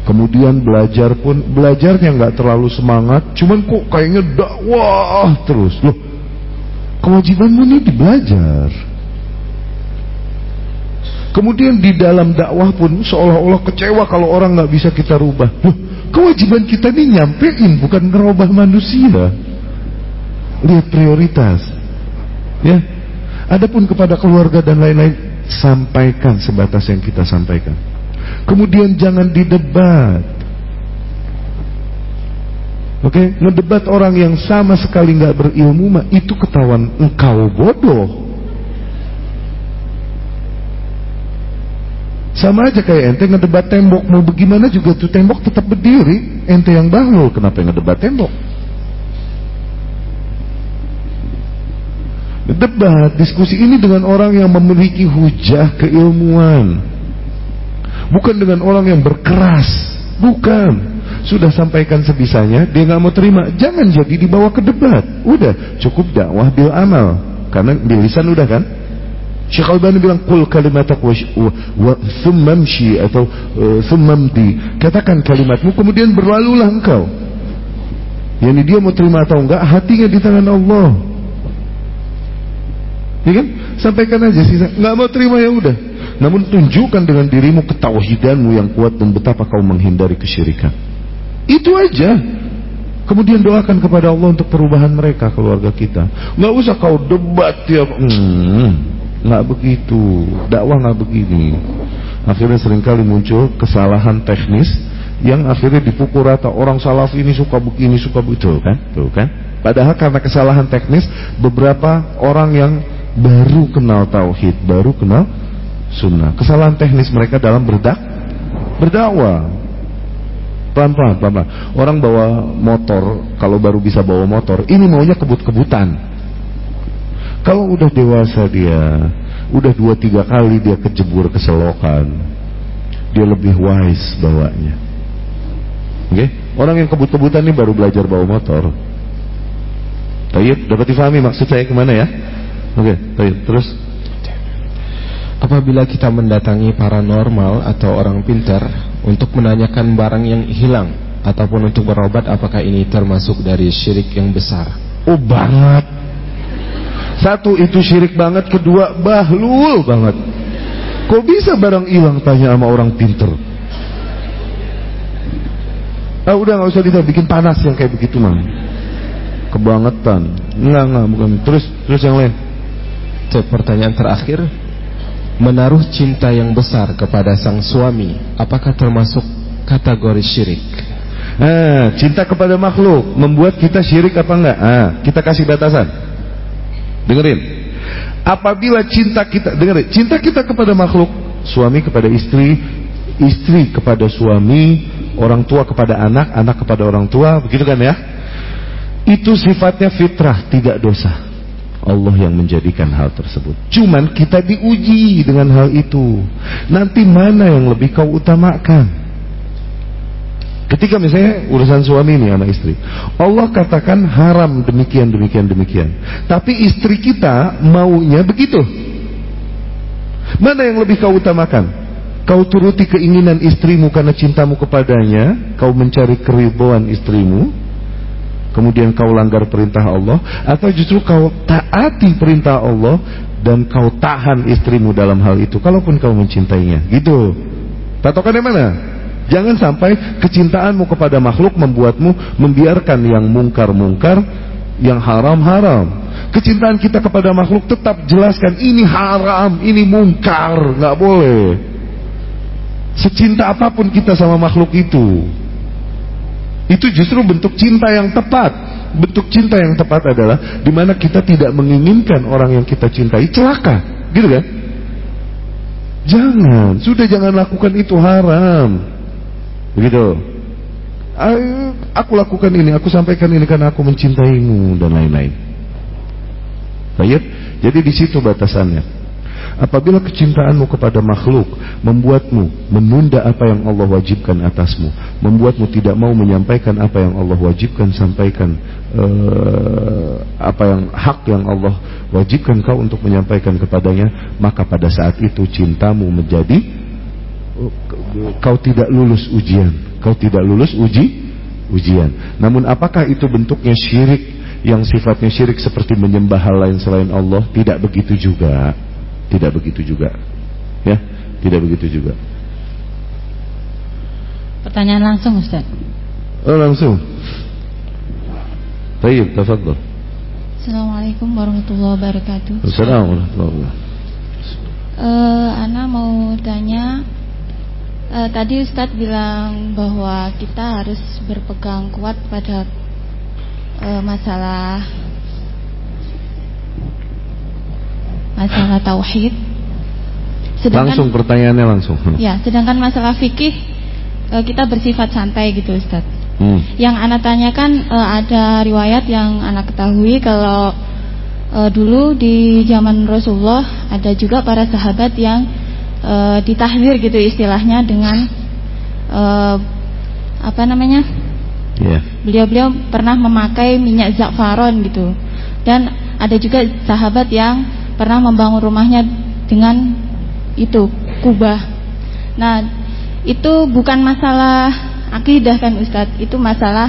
Kemudian belajar pun belajarnya nggak terlalu semangat, cuman kok kayaknya dakwah terus. Loh, kewajibanmu ini di belajar. Kemudian di dalam dakwah pun seolah-olah kecewa kalau orang nggak bisa kita rubah. Loh, kewajiban kita ini nyampein bukan ngerubah manusia. Lihat prioritas. Ya. Adapun kepada keluarga dan lain-lain sampaikan sebatas yang kita sampaikan. Kemudian jangan didebat. Oke, okay? ngedebat orang yang sama sekali nggak berilmu mah itu ketahuan engkau bodoh. Sama aja kayak ente ngedebat tembok Mau bagaimana juga tuh tembok tetap berdiri Ente yang bahlul Kenapa yang ngedebat tembok Debat, diskusi ini dengan orang yang memiliki hujah keilmuan Bukan dengan orang yang berkeras Bukan Sudah sampaikan sebisanya Dia nggak mau terima Jangan jadi dibawa ke debat Udah cukup dakwah bil amal Karena bil lisan udah kan Syekh Albani bilang kul kalimatak wa, wa thummamshi atau uh, thummamdi. Katakan kalimatmu kemudian berlalulah engkau. Yani dia mau terima atau enggak hatinya di tangan Allah. Ya kan? Sampaikan aja sih. Enggak mau terima ya udah. Namun tunjukkan dengan dirimu ketauhidanmu yang kuat dan betapa kau menghindari kesyirikan. Itu aja. Kemudian doakan kepada Allah untuk perubahan mereka keluarga kita. Enggak usah kau debat tiap hmm, nggak begitu dakwah nggak begini akhirnya sering kali muncul kesalahan teknis yang akhirnya dipukul rata orang salaf ini suka begini suka begitu kan tuh kan padahal karena kesalahan teknis beberapa orang yang baru kenal tauhid baru kenal sunnah kesalahan teknis mereka dalam berdak berdakwah pelan-pelan pelan-pelan orang bawa motor kalau baru bisa bawa motor ini maunya kebut-kebutan kalau udah dewasa dia, udah dua tiga kali dia kejebur ke selokan, dia lebih wise bawanya. Oke, okay? orang yang kebut-kebutan ini baru belajar bawa motor. Tayyib, dapat difahami maksud saya ke mana ya? Oke, okay, tayyib, terus. Apabila kita mendatangi paranormal atau orang pintar untuk menanyakan barang yang hilang ataupun untuk berobat, apakah ini termasuk dari syirik yang besar? Oh banget, satu itu syirik banget, kedua bahlul banget. Kok bisa barang hilang tanya sama orang pinter? Ah udah nggak usah kita bikin panas yang kayak begitu mah. Kebangetan. Enggak enggak bukan. Terus terus yang lain. Cek pertanyaan terakhir. Menaruh cinta yang besar kepada sang suami, apakah termasuk kategori syirik? Ah, cinta kepada makhluk membuat kita syirik apa enggak? Ah, kita kasih batasan. Dengerin. Apabila cinta kita, dengerin, cinta kita kepada makhluk, suami kepada istri, istri kepada suami, orang tua kepada anak, anak kepada orang tua, begitu kan ya? Itu sifatnya fitrah, tidak dosa. Allah yang menjadikan hal tersebut. Cuman kita diuji dengan hal itu. Nanti mana yang lebih kau utamakan? Ketika misalnya urusan suami ini sama istri, Allah katakan haram demikian demikian demikian. Tapi istri kita maunya begitu. Mana yang lebih kau utamakan? Kau turuti keinginan istrimu karena cintamu kepadanya, kau mencari keribuan istrimu, kemudian kau langgar perintah Allah, atau justru kau taati perintah Allah dan kau tahan istrimu dalam hal itu, kalaupun kau mencintainya. Gitu. Patokannya mana? Jangan sampai kecintaanmu kepada makhluk membuatmu membiarkan yang mungkar-mungkar, yang haram-haram. Kecintaan kita kepada makhluk tetap jelaskan ini haram, ini mungkar, nggak boleh. Secinta apa pun kita sama makhluk itu, itu justru bentuk cinta yang tepat. Bentuk cinta yang tepat adalah di mana kita tidak menginginkan orang yang kita cintai celaka, gitu kan? Jangan, sudah jangan lakukan itu haram. Begitu. Aku lakukan ini, aku sampaikan ini karena aku mencintaimu dan lain-lain. Baik, jadi di situ batasannya. Apabila kecintaanmu kepada makhluk membuatmu menunda apa yang Allah wajibkan atasmu, membuatmu tidak mau menyampaikan apa yang Allah wajibkan sampaikan, uh, apa yang hak yang Allah wajibkan kau untuk menyampaikan kepadanya, maka pada saat itu cintamu menjadi kau tidak lulus ujian, kau tidak lulus uji ujian. Namun apakah itu bentuknya syirik yang sifatnya syirik seperti menyembah hal lain selain Allah? Tidak begitu juga. Tidak begitu juga. Ya, tidak begitu juga. Pertanyaan langsung Ustaz. Oh, langsung. Baik, tafadhol. Assalamualaikum warahmatullahi wabarakatuh. Assalamualaikum warahmatullahi wabarakatuh. Uh, Ana mau tanya uh, tadi Ustadz bilang bahwa kita harus berpegang kuat pada uh, masalah masalah tauhid. Sedangkan, langsung pertanyaannya langsung. Ya, sedangkan masalah fikih uh, kita bersifat santai gitu Ustadz. Hmm. Yang anak tanyakan uh, ada riwayat yang anak ketahui kalau uh, dulu di zaman Rasulullah ada juga para sahabat yang e, ditahdir gitu istilahnya dengan e, apa namanya? beliau Beliau-beliau pernah memakai minyak zafaron gitu. Dan ada juga sahabat yang pernah membangun rumahnya dengan itu kubah. Nah, itu bukan masalah akidah kan Ustadz, itu masalah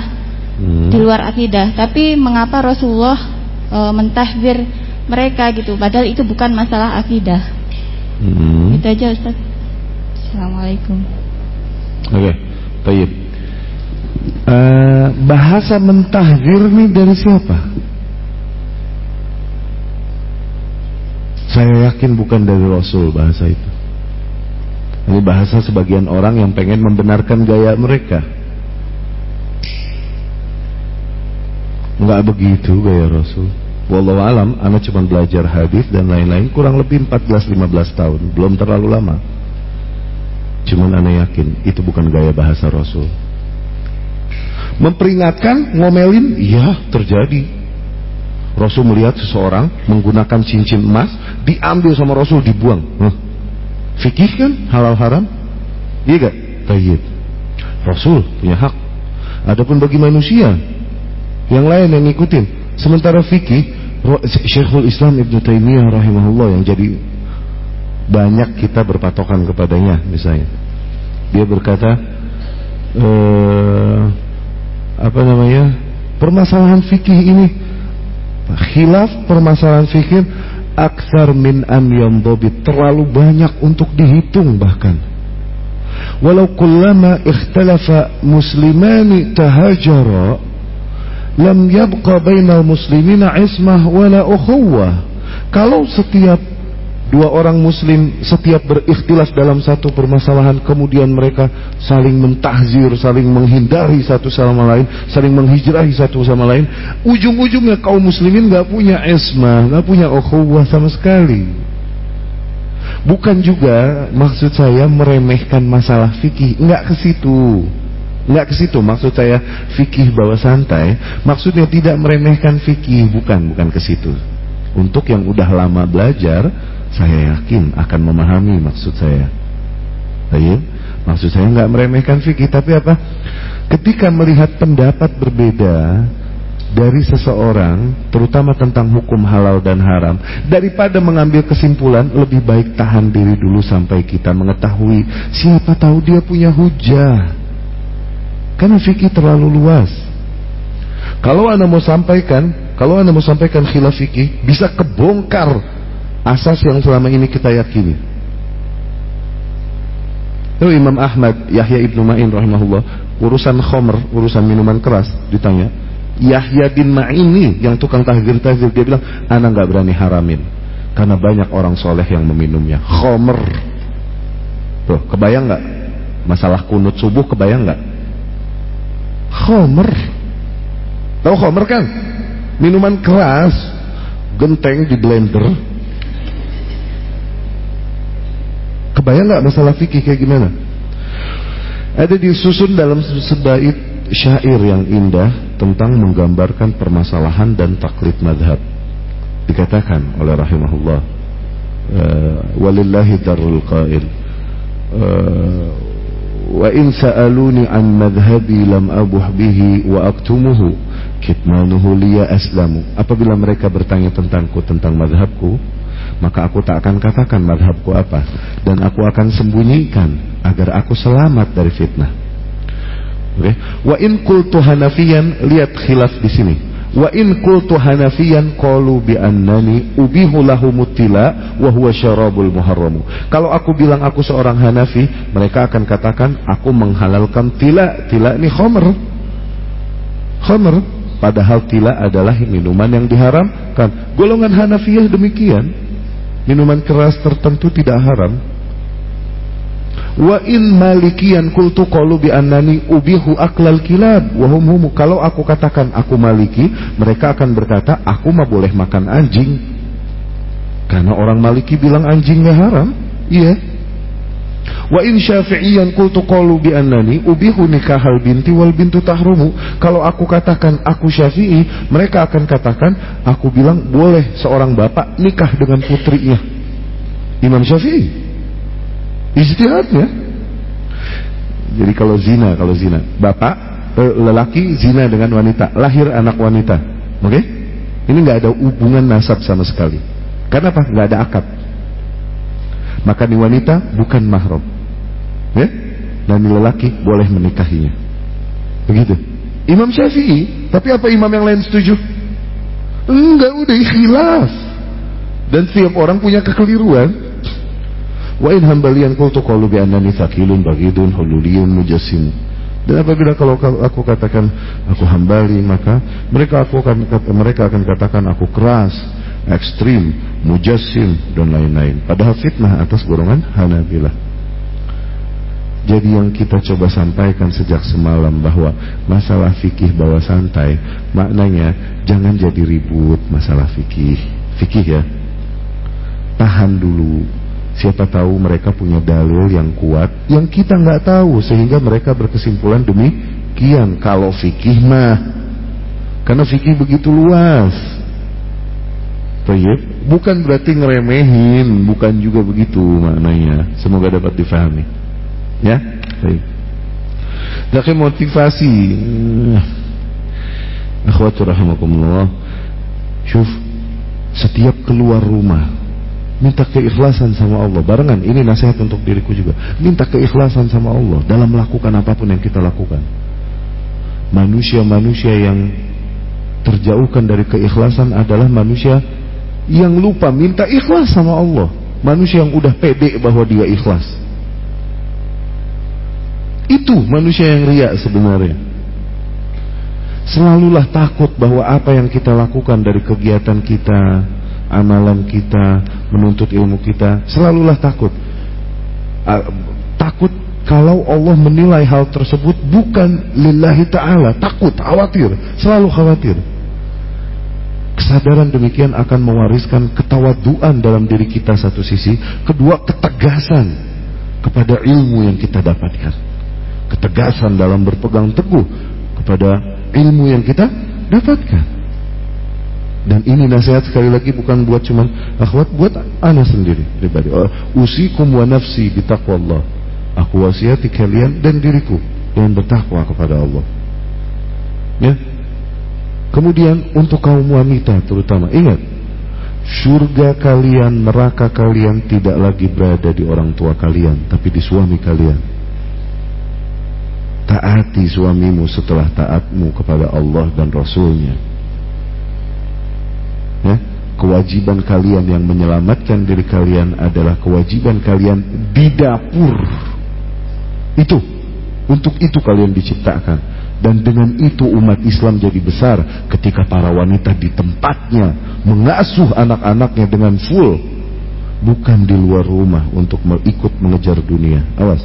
hmm. di luar akidah. Tapi mengapa Rasulullah e, mentahdir mereka gitu, padahal itu bukan masalah akidah. Hmm. Itu aja Ustaz. Assalamualaikum. Oke, okay. baik. Uh, bahasa mentahdir ini dari siapa? Saya yakin bukan dari Rasul bahasa itu. Ini bahasa sebagian orang yang pengen membenarkan gaya mereka. Enggak begitu gaya Rasul. Wallahu alam, anak cuma belajar hadis dan lain-lain kurang lebih 14-15 tahun, belum terlalu lama. Cuman anak yakin itu bukan gaya bahasa Rasul. Memperingatkan, ngomelin, iya terjadi. Rasul melihat seseorang menggunakan cincin emas, diambil sama Rasul, dibuang. Huh. Fikih kan halal haram? Iya gak? Tayyib. Rasul punya hak. Adapun bagi manusia yang lain yang ngikutin, sementara fikih Syekhul Islam Ibn Taimiyah rahimahullah yang jadi banyak kita berpatokan kepadanya misalnya. Dia berkata eh, apa namanya? Permasalahan fikih ini khilaf permasalahan fikih aksar min an yamdobit terlalu banyak untuk dihitung bahkan walau kullama ikhtalafa muslimani tahajara lam yabqa bainal muslimina ismah wala ukhuwah. Kalau setiap dua orang muslim setiap berikhtilaf dalam satu permasalahan kemudian mereka saling mentahzir, saling menghindari satu sama lain, saling menghijrahi satu sama lain, ujung-ujungnya kaum muslimin nggak punya ismah, nggak punya ukhuwah sama sekali. Bukan juga maksud saya meremehkan masalah fikih, nggak ke situ. Nggak ke situ maksud saya fikih bawa santai. Maksudnya tidak meremehkan fikih, bukan, bukan ke situ. Untuk yang udah lama belajar, saya yakin akan memahami maksud saya. Ayo, maksud saya nggak meremehkan fikih, tapi apa? Ketika melihat pendapat berbeda dari seseorang, terutama tentang hukum halal dan haram, daripada mengambil kesimpulan, lebih baik tahan diri dulu sampai kita mengetahui siapa tahu dia punya hujah. Karena fikih terlalu luas. Kalau anda mau sampaikan, kalau anda mau sampaikan khilaf fikih, bisa kebongkar asas yang selama ini kita yakini. Lalu Imam Ahmad, Yahya ibnu Ma'in rahimahullah, urusan khomer, urusan minuman keras, ditanya. Yahya bin Ma'in ini yang tukang tahzir tahzir dia bilang, anak nggak berani haramin, karena banyak orang soleh yang meminumnya. Khomer, tuh kebayang nggak? Masalah kunut subuh kebayang nggak? Khomer. Tahu khomer kan? Minuman keras, genteng di blender. Kebayang nggak masalah fikih kayak gimana? Ada disusun dalam sebaik syair yang indah tentang menggambarkan permasalahan dan taklid madhab. Dikatakan oleh rahimahullah, uh, walillahi darul qail. Uh, wa in sa'aluni an madhhabi lam abuh bihi wa aktumuhu kitmanuhu liya aslamu apabila mereka bertanya tentangku tentang madhabku maka aku tak akan katakan madhabku apa dan aku akan sembunyikan agar aku selamat dari fitnah okay. wa in kultu hanafiyan lihat khilaf di sini Wa in qultu hanafiyan qalu bi annani ubihu lahu mutila wa huwa syarabul muharram. Kalau aku bilang aku seorang Hanafi, mereka akan katakan aku menghalalkan tila. Tila ini khamr. Khamr padahal tila adalah minuman yang diharamkan. Golongan Hanafiyah demikian. Minuman keras tertentu tidak haram. Wa in malikian kultu qalu bi annani ubihu aklal kilab wa hum. Kalau aku katakan aku maliki, mereka akan berkata aku mah boleh makan anjing. Karena orang maliki bilang anjingnya haram. Iya. Wa in syafi'iyan kultu qalu bi annani ubihu nikahal binti wal bintu tahrumu. Kalau aku katakan aku syafi'i, mereka akan katakan aku bilang boleh seorang bapak nikah dengan putrinya. Imam Syafi'i Ijtihadnya. Jadi kalau zina, kalau zina, bapak eh, lelaki zina dengan wanita, lahir anak wanita, oke? Okay? Ini nggak ada hubungan nasab sama sekali. Karena apa? Nggak ada akad. Maka ini wanita bukan mahram, ya? Dan ini lelaki boleh menikahinya. Begitu. Imam Syafi'i, tapi apa imam yang lain setuju? Enggak, udah khilaf. Dan setiap orang punya kekeliruan. Wa in hambalian qultu qalu bi annani thaqilun bagidun hululiyun mujassim. Dan apabila kalau aku katakan aku hambali maka mereka aku akan mereka akan katakan aku keras, ekstrim, mujassim dan lain-lain. Padahal fitnah atas golongan Hanabilah. Jadi yang kita coba sampaikan sejak semalam bahwa masalah fikih bawa santai, maknanya jangan jadi ribut masalah fikih. Fikih ya. Tahan dulu, Siapa tahu mereka punya dalil yang kuat yang kita nggak tahu sehingga mereka berkesimpulan demikian. Kalau fikih mah, karena fikih begitu luas. Tayyip, bukan berarti ngeremehin, bukan juga begitu maknanya. Semoga dapat difahami. Ya, baik. Tapi motivasi. Akhwatur rahimakumullah. Syuf, setiap keluar rumah Minta keikhlasan sama Allah. Barengan, ini nasihat untuk diriku juga. Minta keikhlasan sama Allah dalam melakukan apa pun yang kita lakukan. Manusia-manusia yang terjauhkan dari keikhlasan adalah manusia yang lupa minta ikhlas sama Allah. Manusia yang udah pede bahwa dia ikhlas. Itu manusia yang riak sebenarnya. Selalulah takut bahwa apa yang kita lakukan dari kegiatan kita, amalan kita, menuntut ilmu kita, selalulah takut. Takut kalau Allah menilai hal tersebut bukan lillahi ta'ala, takut, khawatir, selalu khawatir. Kesadaran demikian akan mewariskan ketawaduan dalam diri kita satu sisi, kedua ketegasan kepada ilmu yang kita dapatkan. ketegasan dalam berpegang teguh kepada ilmu yang kita dapatkan. Dan ini nasihat sekali lagi bukan buat cuman akhwat, buat ana sendiri pribadi. Oh, usikum wa nafsi bitaqwallah. Aku wasiati kalian dan diriku dengan bertakwa kepada Allah. Ya. Kemudian untuk kaum wanita terutama ingat surga kalian, neraka kalian tidak lagi berada di orang tua kalian, tapi di suami kalian. Taati suamimu setelah taatmu kepada Allah dan Rasulnya. Ya, kewajiban kalian yang menyelamatkan diri kalian adalah kewajiban kalian di dapur. Itu untuk itu kalian diciptakan dan dengan itu umat Islam jadi besar ketika para wanita di tempatnya mengasuh anak-anaknya dengan full. Bukan di luar rumah untuk ikut mengejar dunia. Awas.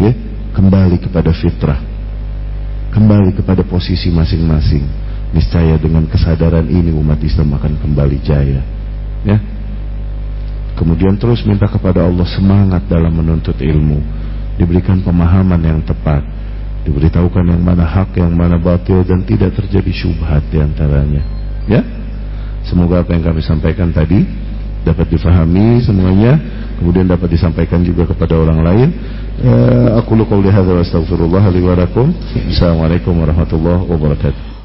Ya kembali kepada fitrah. Kembali kepada posisi masing-masing. Niscaya dengan kesadaran ini umat Islam akan kembali jaya. Ya. Kemudian terus minta kepada Allah semangat dalam menuntut ilmu. Diberikan pemahaman yang tepat diberitahukan yang mana hak yang mana batil dan tidak terjadi syubhat di antaranya ya? Semoga apa yang kami sampaikan tadi dapat difahami semuanya kemudian dapat disampaikan juga kepada orang lain. Ya, aku lu qouli wa lakum. Assalamualaikum warahmatullahi wabarakatuh